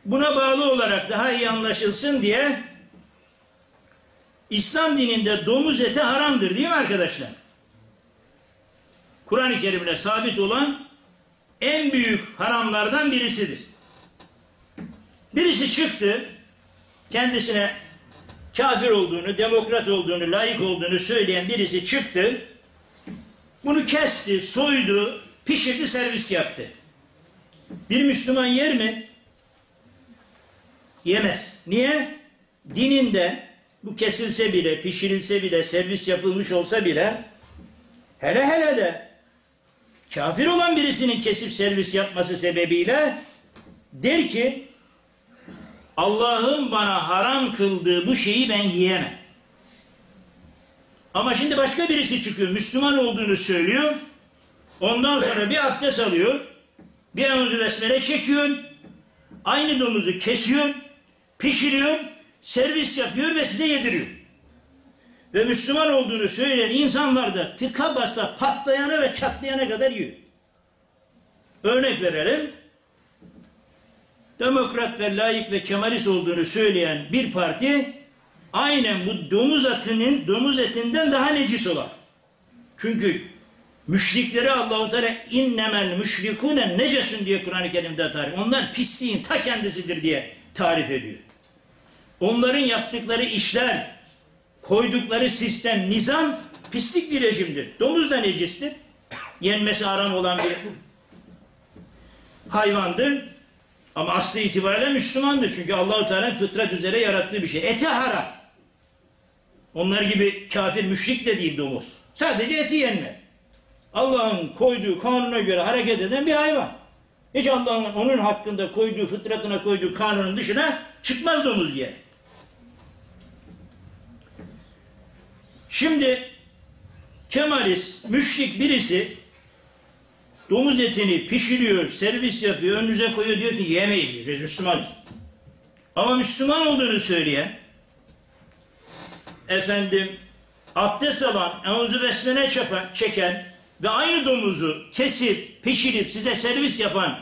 Buna bağlı olarak daha iyi anlaşılsın diye İslam dininde domuz eti haramdır değil mi arkadaşlar? Kur'an-ı Kerim'de sabit olan en büyük haramlardan birisidir. Birisi çıktı, kendisine kafir olduğunu, demokrat olduğunu, layık olduğunu söyleyen birisi çıktı, bunu kesti, soydu, pişirdi, servis yaptı. Bir Müslüman yer mi? Yemez. Niye? Dininde bu kesilse bile, pişirilse bile, servis yapılmış olsa bile hele hele de kafir olan birisinin kesip servis yapması sebebiyle der ki Allah'ın bana haram kıldığı bu şeyi ben yiyemem. Ama şimdi başka birisi çıkıyor. Müslüman olduğunu söylüyor. Ondan sonra bir abdest alıyor. Bir eûzü besmele çekiyor. Aynı domuzu kesiyor. Pişiriyor. Servis yapıyor ve size yediriyor. Ve Müslüman olduğunu söyleyen insanlar da tıka basa patlayana ve çatlayana kadar yiyor. Örnek verelim. Demokrat ve layık ve kemalist olduğunu söyleyen bir parti aynen bu domuz etinin domuz etinden daha necis olan. Çünkü müşrikleri Allahu Teala innemel müşrikune necesun diye Kur'an-ı Kerim'de tarif. Onlar pisliğin ta kendisidir diye tarif ediyor. Onların yaptıkları işler, koydukları sistem, nizam pislik bir rejimdir. Domuz da necistir. Yenmesi haram olan bir hayvandır. Ama aslı itibariyle Müslümandır. Çünkü Allahu Teala fıtrat üzere yarattığı bir şey. Eti haram. Onlar gibi kafir, müşrik de değil domuz. Sadece eti yenme. Allah'ın koyduğu kanuna göre hareket eden bir hayvan. Hiç Allah'ın onun hakkında koyduğu, fıtratına koyduğu kanunun dışına çıkmaz domuz yer. Şimdi Kemalist, müşrik birisi domuz etini pişiriyor, servis yapıyor, önünüze koyuyor diyor ki yemeyin biz Müslümanız. Ama Müslüman olduğunu söyleyen efendim abdest alan, besmele çapan, çeken ve aynı domuzu kesip, pişirip size servis yapan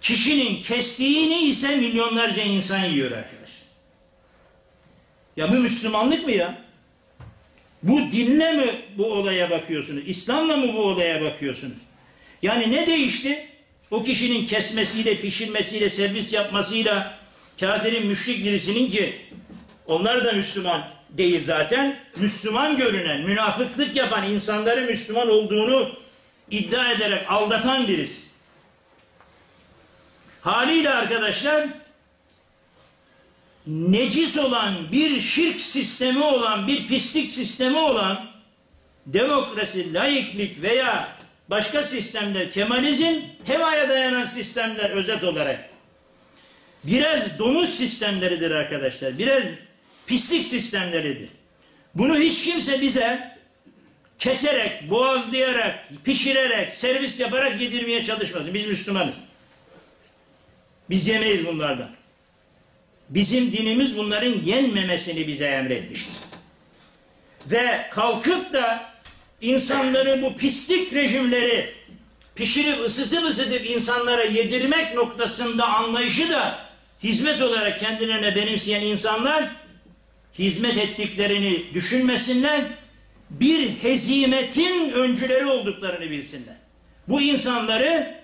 kişinin kestiğini ise milyonlarca insan yiyor arkadaş. Ya bu Müslümanlık mı ya? Bu dinle mi bu olaya bakıyorsunuz? İslam'la mı bu olaya bakıyorsunuz? Yani ne değişti? O kişinin kesmesiyle, pişirmesiyle, servis yapmasıyla kafirin, müşrik birisinin ki onlar da Müslüman değil zaten. Müslüman görünen, münafıklık yapan insanların Müslüman olduğunu iddia ederek aldatan birisi. Haliyle arkadaşlar necis olan bir şirk sistemi olan bir pislik sistemi olan demokrasi, laiklik veya başka sistemler, Kemalizm, hevaya dayanan sistemler özet olarak biraz domuz sistemleridir arkadaşlar. Birer pislik sistemleridir. Bunu hiç kimse bize keserek, boğazlayarak, pişirerek, servis yaparak yedirmeye çalışmasın. Biz Müslümanız. Biz yemeyiz bunlardan. Bizim dinimiz bunların yenmemesini bize emretmiştir. Ve kalkıp da insanları bu pislik rejimleri pişirip ısıtıp ısıtıp insanlara yedirmek noktasında anlayışı da hizmet olarak kendilerine benimseyen insanlar hizmet ettiklerini düşünmesinler, bir hezimetin öncüleri olduklarını bilsinler. Bu insanları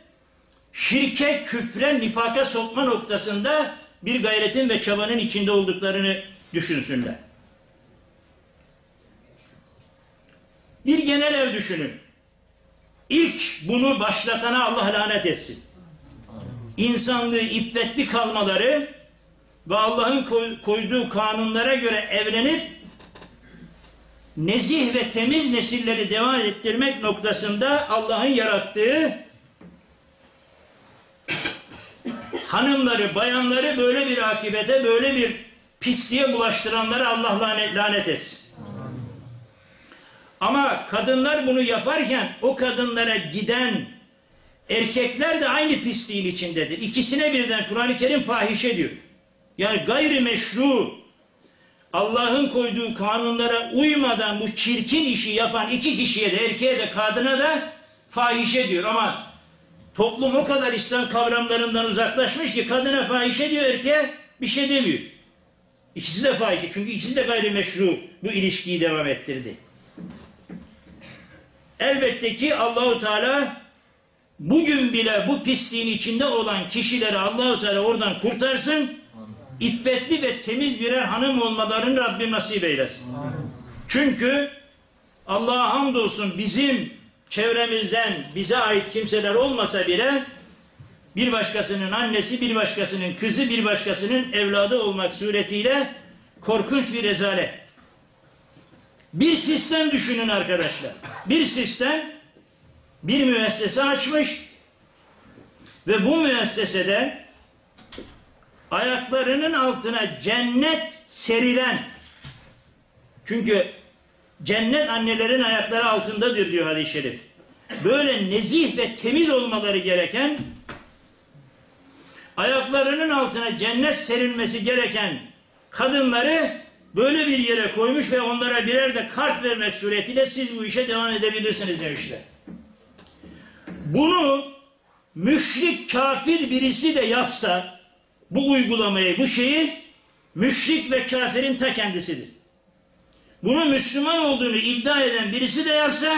şirke, küfre, nifaka sokma noktasında bir gayretin ve çabanın içinde olduklarını düşünsünler. Bir genel ev düşünün. İlk bunu başlatana Allah lanet etsin. İnsanlığı iffetli kalmaları ve Allah'ın koyduğu kanunlara göre evlenip nezih ve temiz nesilleri devam ettirmek noktasında Allah'ın yarattığı hanımları, bayanları böyle bir akibete, böyle bir pisliğe bulaştıranları Allah lanet, lanet etsin. Ama kadınlar bunu yaparken o kadınlara giden erkekler de aynı pisliğin içindedir. İkisine birden Kur'an-ı Kerim fahişe diyor. Yani gayrimeşru Allah'ın koyduğu kanunlara uymadan bu çirkin işi yapan iki kişiye de erkeğe de kadına da fahişe diyor. Ama toplum o kadar İslam kavramlarından uzaklaşmış ki kadına fahişe diyor erkeğe bir şey demiyor. İkisi de fahişe çünkü ikisi de gayrimeşru bu ilişkiyi devam ettirdi. Elbette ki Allahu Teala bugün bile bu pisliğin içinde olan kişileri Allahu Teala oradan kurtarsın. İffetli ve temiz birer hanım olmalarını Rabbim nasip eylesin. Çünkü Allah'a hamdolsun bizim çevremizden bize ait kimseler olmasa bile bir başkasının annesi, bir başkasının kızı, bir başkasının evladı olmak suretiyle korkunç bir rezalet. Bir sistem düşünün arkadaşlar. Bir sistem bir müessese açmış ve bu müessesede ayaklarının altına cennet serilen çünkü Cennet annelerin ayakları altındadır diyor hadis-i şerif. Böyle nezih ve temiz olmaları gereken ayaklarının altına cennet serilmesi gereken kadınları böyle bir yere koymuş ve onlara birer de kart vermek suretiyle siz bu işe devam edebilirsiniz demişler. Bunu müşrik kafir birisi de yapsa bu uygulamayı, bu şeyi müşrik ve kafirin ta kendisidir. Bunu Müslüman olduğunu iddia eden birisi de yapsa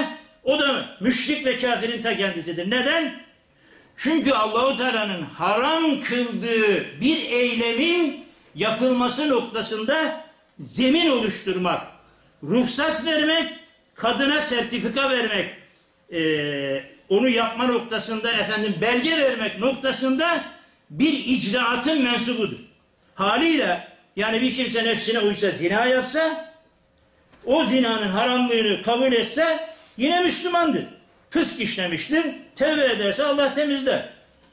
o da müşrik ve kafirin ta kendisidir. Neden? Çünkü Allahu Teala'nın haram kıldığı bir eylemin yapılması noktasında zemin oluşturmak, ruhsat vermek, kadına sertifika vermek, e, onu yapma noktasında efendim belge vermek noktasında bir icraatın mensubudur. Haliyle yani bir kimse nefsine uysa zina yapsa o zinanın haramlığını kabul etse yine Müslümandır. Fısk işlemiştir. Tevbe ederse Allah temizler.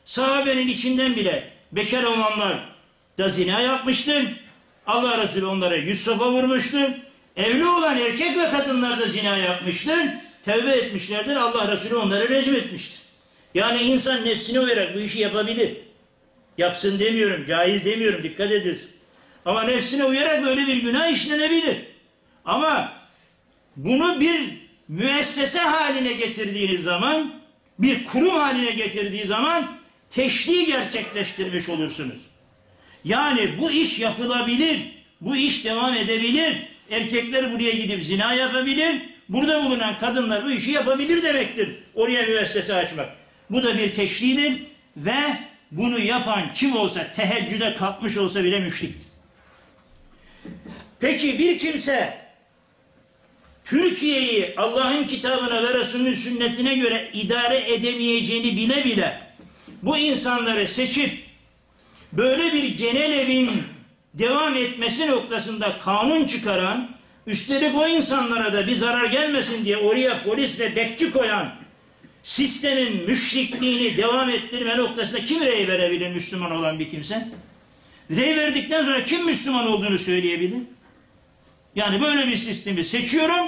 Sahabenin içinden bile bekar olanlar da zina yapmıştır. Allah Resulü onlara yüz sopa vurmuştur. Evli olan erkek ve kadınlar da zina yapmıştır. Tevbe etmişlerdir. Allah Resulü onları rejim etmiştir. Yani insan nefsine uyarak bu işi yapabilir. Yapsın demiyorum, caiz demiyorum, dikkat edin. Ama nefsine uyarak böyle bir günah işlenebilir. Ama bunu bir müessese haline getirdiğiniz zaman, bir kurum haline getirdiği zaman teşri gerçekleştirmiş olursunuz. Yani bu iş yapılabilir, bu iş devam edebilir. Erkekler buraya gidip zina yapabilir, burada bulunan kadınlar bu işi yapabilir demektir. Oraya müessese açmak. Bu da bir teşridir ve bunu yapan kim olsa, teheccüde kalkmış olsa bile müşriktir. Peki bir kimse Türkiye'yi Allah'ın kitabına ve Resulünün sünnetine göre idare edemeyeceğini bile bile bu insanları seçip böyle bir genel evin devam etmesi noktasında kanun çıkaran, üstelik o insanlara da bir zarar gelmesin diye oraya polis ve bekçi koyan sistemin müşrikliğini devam ettirme noktasında kim rey verebilir Müslüman olan bir kimse? Rey verdikten sonra kim Müslüman olduğunu söyleyebilir? Yani böyle bir sistemi seçiyorum.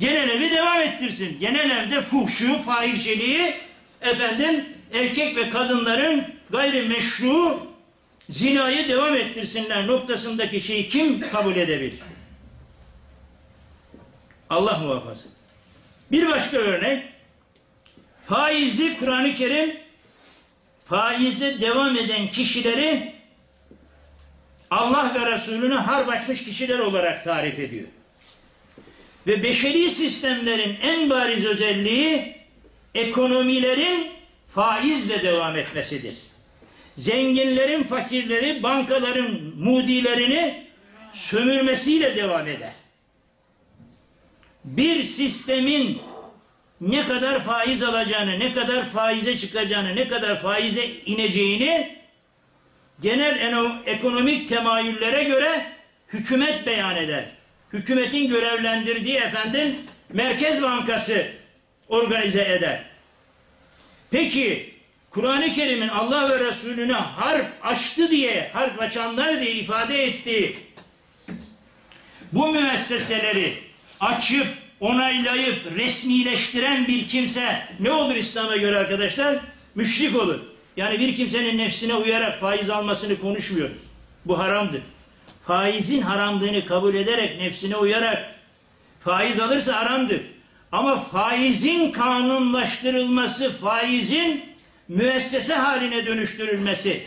Genel evi devam ettirsin. Genel evde fuhşu, fahişeliği efendim erkek ve kadınların gayrimeşru zinayı devam ettirsinler noktasındaki şeyi kim kabul edebilir? Allah muhafaza. Bir başka örnek faizi Kur'an-ı Kerim faize devam eden kişileri Allah ve Resulüne harp açmış kişiler olarak tarif ediyor. Ve beşeri sistemlerin en bariz özelliği ekonomilerin faizle devam etmesidir. Zenginlerin fakirleri bankaların mudilerini sömürmesiyle devam eder. Bir sistemin ne kadar faiz alacağını, ne kadar faize çıkacağını, ne kadar faize ineceğini genel ekonomik temayüllere göre hükümet beyan eder. Hükümetin görevlendirdiği efendim Merkez Bankası organize eder. Peki Kur'an-ı Kerim'in Allah ve Resulüne harp açtı diye, harp açanlar diye ifade ettiği bu müesseseleri açıp, onaylayıp, resmileştiren bir kimse ne olur İslam'a göre arkadaşlar? Müşrik olur. Yani bir kimsenin nefsine uyarak faiz almasını konuşmuyoruz. Bu haramdır. Faizin haramlığını kabul ederek nefsine uyarak faiz alırsa haramdır. Ama faizin kanunlaştırılması, faizin müessese haline dönüştürülmesi,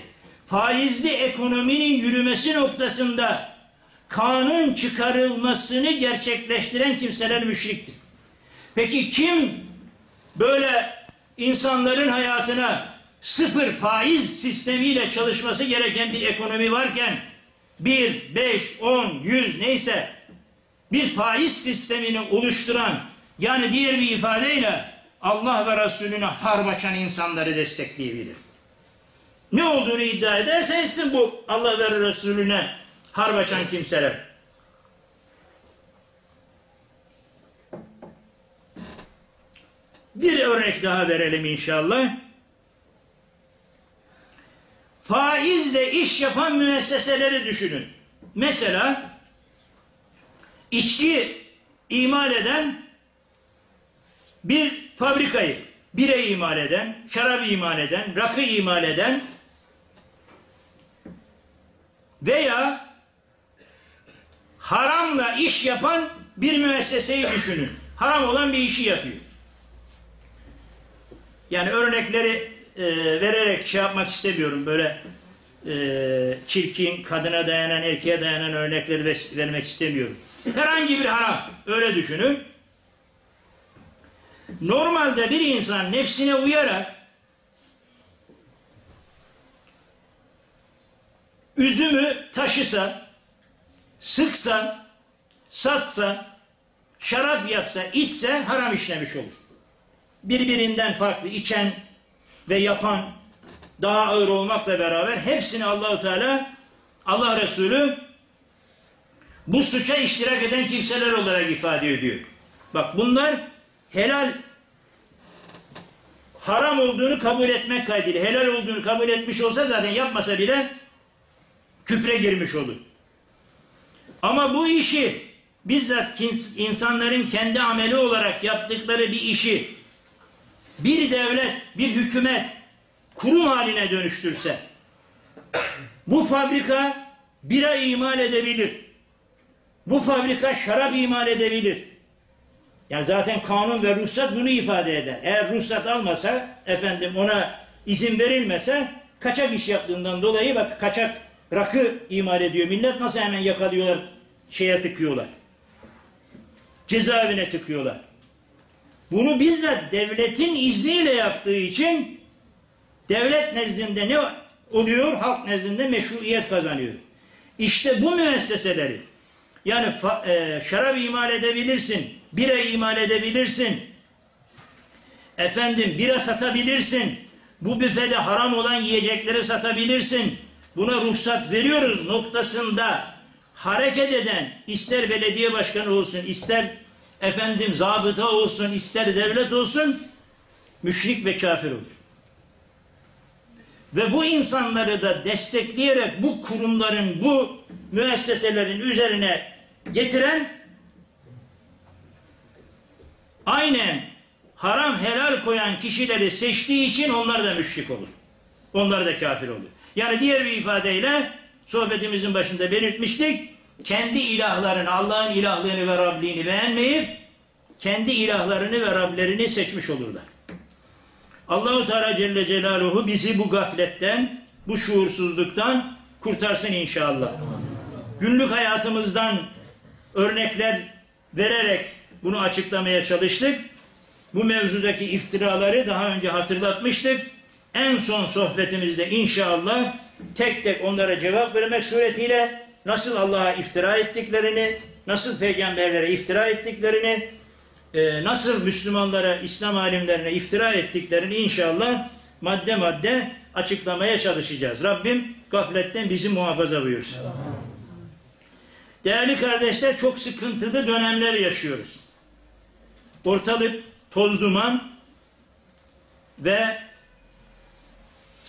faizli ekonominin yürümesi noktasında kanun çıkarılmasını gerçekleştiren kimseler müşriktir. Peki kim böyle insanların hayatına sıfır faiz sistemiyle çalışması gereken bir ekonomi varken bir, beş, on, yüz neyse bir faiz sistemini oluşturan yani diğer bir ifadeyle Allah ve Resulüne harp açan insanları destekleyebilir. Ne olduğunu iddia ederse etsin bu Allah ve Resulüne harp açan kimseler. Bir örnek daha verelim inşallah faizle iş yapan müesseseleri düşünün. Mesela içki imal eden bir fabrikayı, bire imal eden, şarap imal eden, rakı imal eden veya haramla iş yapan bir müesseseyi düşünün. Haram olan bir işi yapıyor. Yani örnekleri e, vererek şey yapmak istemiyorum. Böyle e, çirkin, kadına dayanan, erkeğe dayanan örnekleri ver- vermek istemiyorum. Herhangi bir haram. Öyle düşünün. Normalde bir insan nefsine uyarak üzümü taşısa, sıksa, satsa, şarap yapsa, içse haram işlemiş olur. Birbirinden farklı içen ve yapan daha ağır olmakla beraber hepsini Allahu Teala Allah Resulü bu suça iştirak eden kimseler olarak ifade ediyor. Bak bunlar helal haram olduğunu kabul etmek kaydıyla helal olduğunu kabul etmiş olsa zaten yapmasa bile küfre girmiş olur. Ama bu işi bizzat insanların kendi ameli olarak yaptıkları bir işi bir devlet, bir hükümet kurum haline dönüştürse bu fabrika bira imal edebilir. Bu fabrika şarap imal edebilir. Yani zaten kanun ve ruhsat bunu ifade eder. Eğer ruhsat almasa, efendim ona izin verilmese kaçak iş yaptığından dolayı bak kaçak rakı imal ediyor. Millet nasıl hemen yakalıyorlar, şeye tıkıyorlar. Cezaevine tıkıyorlar. Bunu bizzat devletin izniyle yaptığı için devlet nezdinde ne oluyor? Halk nezdinde meşruiyet kazanıyor. İşte bu müesseseleri yani e, şarap imal edebilirsin, bira imal edebilirsin, efendim bira satabilirsin, bu büfede haram olan yiyecekleri satabilirsin, buna ruhsat veriyoruz noktasında hareket eden ister belediye başkanı olsun, ister efendim zabıta olsun, ister devlet olsun müşrik ve kafir olur. Ve bu insanları da destekleyerek bu kurumların, bu müesseselerin üzerine getiren aynen haram helal koyan kişileri seçtiği için onlar da müşrik olur. Onlar da kafir olur. Yani diğer bir ifadeyle sohbetimizin başında belirtmiştik. Kendi ilahlarını, Allah'ın ilahlığını ve Rabliğini beğenmeyip kendi ilahlarını ve Rablerini seçmiş olurlar. Allahu Teala Celle Celaluhu bizi bu gafletten, bu şuursuzluktan kurtarsın inşallah. Günlük hayatımızdan örnekler vererek bunu açıklamaya çalıştık. Bu mevzudaki iftiraları daha önce hatırlatmıştık. En son sohbetimizde inşallah tek tek onlara cevap vermek suretiyle nasıl Allah'a iftira ettiklerini, nasıl peygamberlere iftira ettiklerini, e, nasıl Müslümanlara, İslam alimlerine iftira ettiklerini inşallah madde madde açıklamaya çalışacağız. Rabbim gafletten bizi muhafaza buyursun. Değerli kardeşler çok sıkıntılı dönemler yaşıyoruz. Ortalık toz duman ve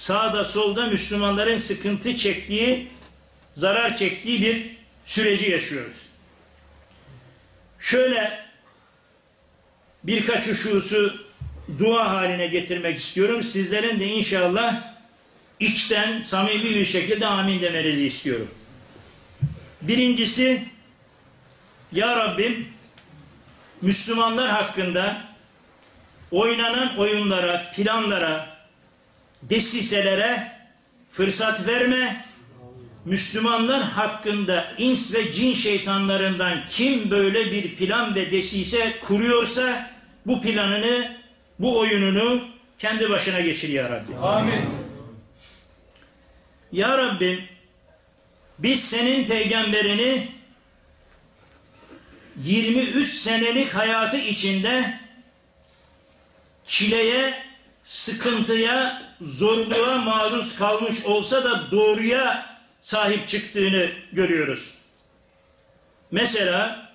sağda solda Müslümanların sıkıntı çektiği, zarar çektiği bir süreci yaşıyoruz. Şöyle birkaç hususu dua haline getirmek istiyorum. Sizlerin de inşallah içten samimi bir şekilde amin demenizi istiyorum. Birincisi Ya Rabbim Müslümanlar hakkında oynanan oyunlara, planlara, desiselere fırsat verme. Müslümanlar hakkında ins ve cin şeytanlarından kim böyle bir plan ve desise kuruyorsa bu planını, bu oyununu kendi başına geçir ya Rabbi. Amin. Ya Rabbi biz senin peygamberini 23 senelik hayatı içinde çileye, sıkıntıya, zorluğa maruz kalmış olsa da doğruya sahip çıktığını görüyoruz. Mesela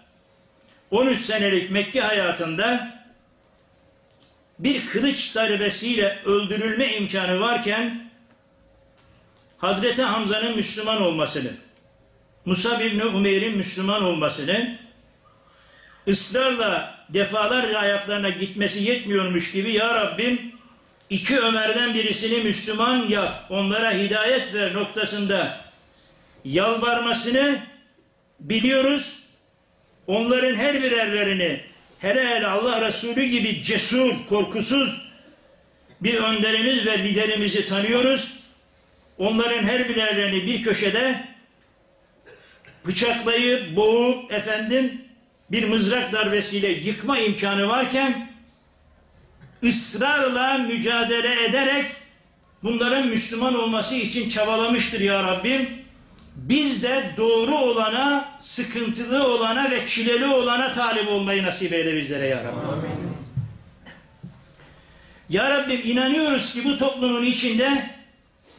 13 senelik Mekke hayatında bir kılıç darbesiyle öldürülme imkanı varken Hazreti Hamza'nın Müslüman olmasını, Musab İbni Umeyr'in Müslüman olmasını, ısrarla defalarca ayaklarına gitmesi yetmiyormuş gibi ya Rabbim iki Ömer'den birisini Müslüman yap, onlara hidayet ver noktasında yalvarmasını biliyoruz. Onların her birerlerini hele hele Allah Resulü gibi cesur, korkusuz bir önderimiz ve liderimizi tanıyoruz. Onların her birerlerini bir köşede bıçaklayıp, boğup efendim bir mızrak darbesiyle yıkma imkanı varken ısrarla mücadele ederek bunların Müslüman olması için çabalamıştır ya Rabbim. Biz de doğru olana, sıkıntılı olana ve çileli olana talip olmayı nasip eyle bizlere ya Rabbim. Amin. Ya Rabbim inanıyoruz ki bu toplumun içinde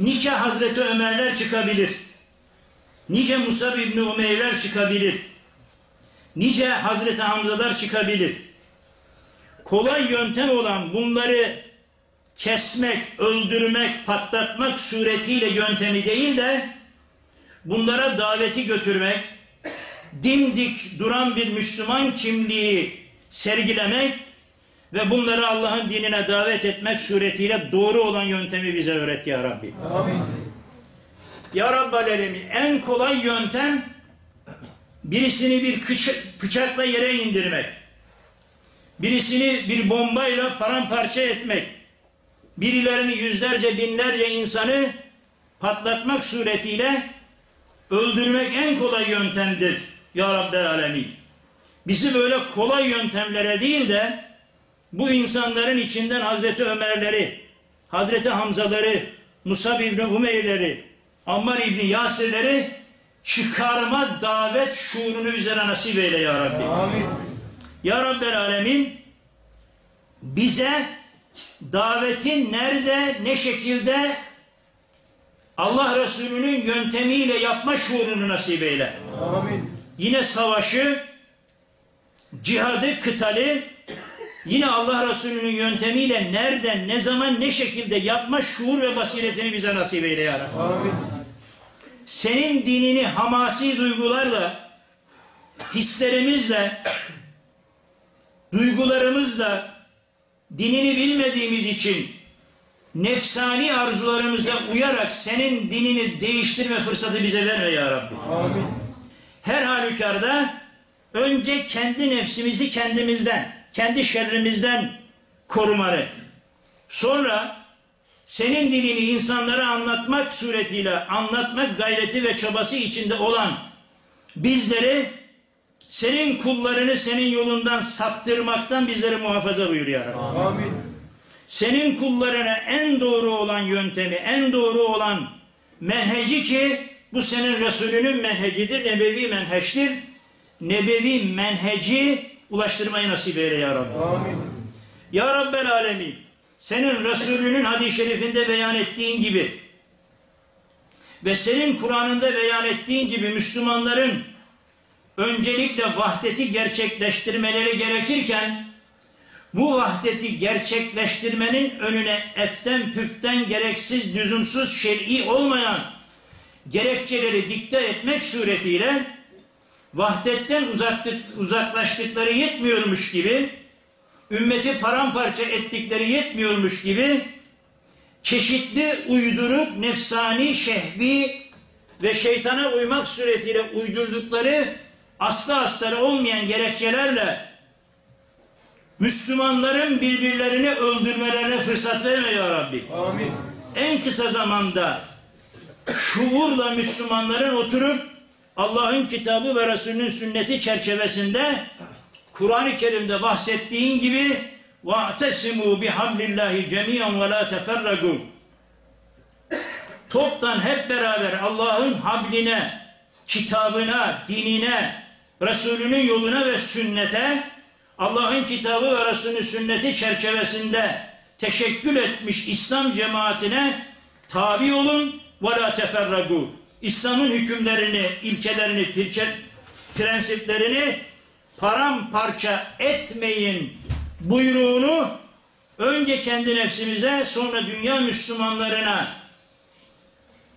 nice Hazreti Ömerler çıkabilir. Nice Musab İbni Umeyler çıkabilir. Nice Hazreti Hamzalar çıkabilir. Kolay yöntem olan bunları kesmek, öldürmek, patlatmak suretiyle yöntemi değil de bunlara daveti götürmek, dimdik duran bir Müslüman kimliği sergilemek ve bunları Allah'ın dinine davet etmek suretiyle doğru olan yöntemi bize öğret ya Rabbi. Amin. Ya Rabbal en kolay yöntem birisini bir bıçakla yere indirmek. Birisini bir bombayla paramparça etmek. Birilerini yüzlerce binlerce insanı patlatmak suretiyle öldürmek en kolay yöntemdir. Ya Rabbel Alemin. Bizi böyle kolay yöntemlere değil de bu insanların içinden Hazreti Ömerleri, Hazreti Hamzaları, Musab İbni Umeyrleri, Ammar İbni Yasirleri çıkarma davet şuurunu üzere nasip eyle ya Rabbi. Amin. Ya Rabbel Alemin bize davetin nerede, ne şekilde Allah Resulü'nün yöntemiyle yapma şuurunu nasip eyle. Amin. Yine savaşı, cihadı, kıtali yine Allah Resulü'nün yöntemiyle nereden, ne zaman, ne şekilde yapma şuur ve basiretini bize nasip eyle ya Rabbi. Amin. Senin dinini hamasi duygularla, hislerimizle, duygularımızla, dinini bilmediğimiz için nefsani arzularımıza uyarak senin dinini değiştirme fırsatı bize verme ya Rabbi. Amin. Her halükarda önce kendi nefsimizi kendimizden, kendi şerrimizden korumalı. Sonra senin dinini insanlara anlatmak suretiyle anlatmak gayreti ve çabası içinde olan bizleri senin kullarını senin yolundan saptırmaktan bizleri muhafaza buyur ya Rabbi. Amin. Senin kullarına en doğru olan yöntemi, en doğru olan menheci ki bu senin Resulünün menhecidir, nebevi menheçtir. Nebevi menheci ulaştırmayı nasip eyle ya Rabbi. Amin. Ya Rabbel Alemin senin Resulünün hadis-i şerifinde beyan ettiğin gibi ve senin Kur'an'ında beyan ettiğin gibi Müslümanların öncelikle vahdeti gerçekleştirmeleri gerekirken bu vahdeti gerçekleştirmenin önüne eften püften gereksiz, lüzumsuz, şer'i olmayan gerekçeleri dikte etmek suretiyle vahdetten uzaktık, uzaklaştıkları yetmiyormuş gibi ümmeti paramparça ettikleri yetmiyormuş gibi çeşitli uyduruk, nefsani, şehvi ve şeytana uymak suretiyle uydurdukları aslı astarı olmayan gerekçelerle Müslümanların birbirlerini öldürmelerine fırsat verme ya Rabbi. Amin. En kısa zamanda şuurla Müslümanların oturup Allah'ın kitabı ve Resulünün sünneti çerçevesinde Kur'an-ı Kerim'de bahsettiğin gibi وَاَعْتَسِمُوا بِحَبْلِ اللّٰهِ جَمِيعًا وَلَا تَفَرَّقُوا Toptan hep beraber Allah'ın habline, kitabına, dinine, Resulünün yoluna ve sünnete, Allah'ın kitabı ve Resulünün sünneti çerçevesinde teşekkül etmiş İslam cemaatine tabi olun ve la teferragu. İslam'ın hükümlerini, ilkelerini, prensiplerini paramparça etmeyin buyruğunu önce kendi nefsimize sonra dünya Müslümanlarına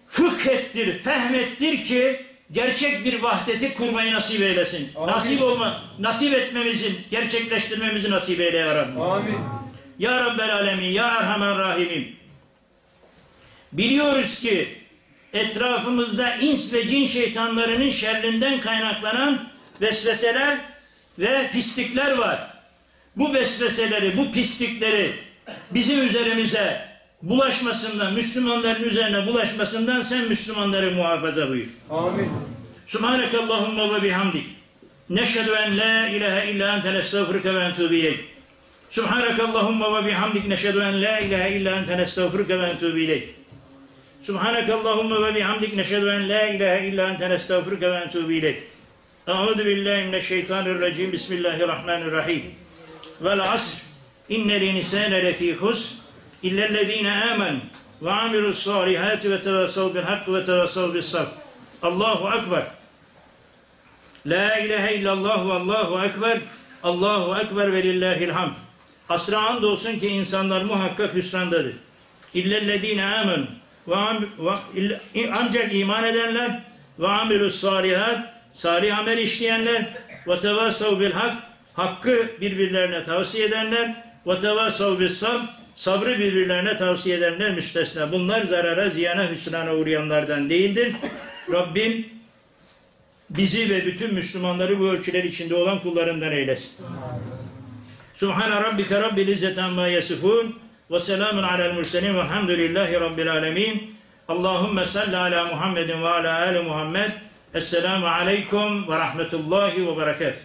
fıkhettir, fehmettir ki gerçek bir vahdeti kurmayı nasip eylesin. Amin. Nasip olma, nasip etmemizin, gerçekleştirmemizi nasip eyle ya Rabbi. Amin. Ya Rabbel Alemin, Ya Erhamen Rahimim. Biliyoruz ki etrafımızda ins ve cin şeytanlarının şerrinden kaynaklanan vesveseler ve pislikler var. Bu vesveseleri, bu pislikleri bizim üzerimize bulaşmasından, Müslümanların üzerine bulaşmasından sen Müslümanları muhafaza buyur. Amin. Subhaneke Allahumma ve bihamdik. Neşhedü en la ilahe illa ente nestağfiruke ve entûbü ileyk. Subhaneke Allahumma ve bihamdik. Neşhedü en la ilahe illa ente nestağfiruke ve entûbü ileyk. Subhaneke Allahumma ve bihamdik. Neşhedü en la ilahe illa ente nestağfiruke ve entûbü ileyk. Euzu billahi mineşşeytanirracim. Bismillahirrahmanirrahim. Vel asr. İnnel insane lefî husr. İllellezîne âmen ve amilus salihâti ve tevasav bil hakkı ve tevasav bis sabr. Allahu Ekber. La ilahe illallah ve Allahu Ekber. Allahu Ekber ve lillahil hamd. Asra andolsun ki insanlar muhakkak hüsrandadır. İllellezine amen ve ancak iman edenler ve amilus salihat salih amel işleyenler ve tevasav bil hak hakkı birbirlerine tavsiye edenler ve tevasav bis sabr sabrı birbirlerine tavsiye edenler müstesna. Bunlar zarara, ziyana, hüsrana uğrayanlardan değildir. Rabbim bizi ve bütün Müslümanları bu ölçüler içinde olan kullarından eylesin. Subhane rabbike rabbil izzeti amma yasifun ve selamun alel murselin velhamdülillahi rabbil alemin. Allahümme salli ala Muhammedin ve ala ali Muhammed. Esselamu aleyküm ve rahmetullahi ve berekatuhu.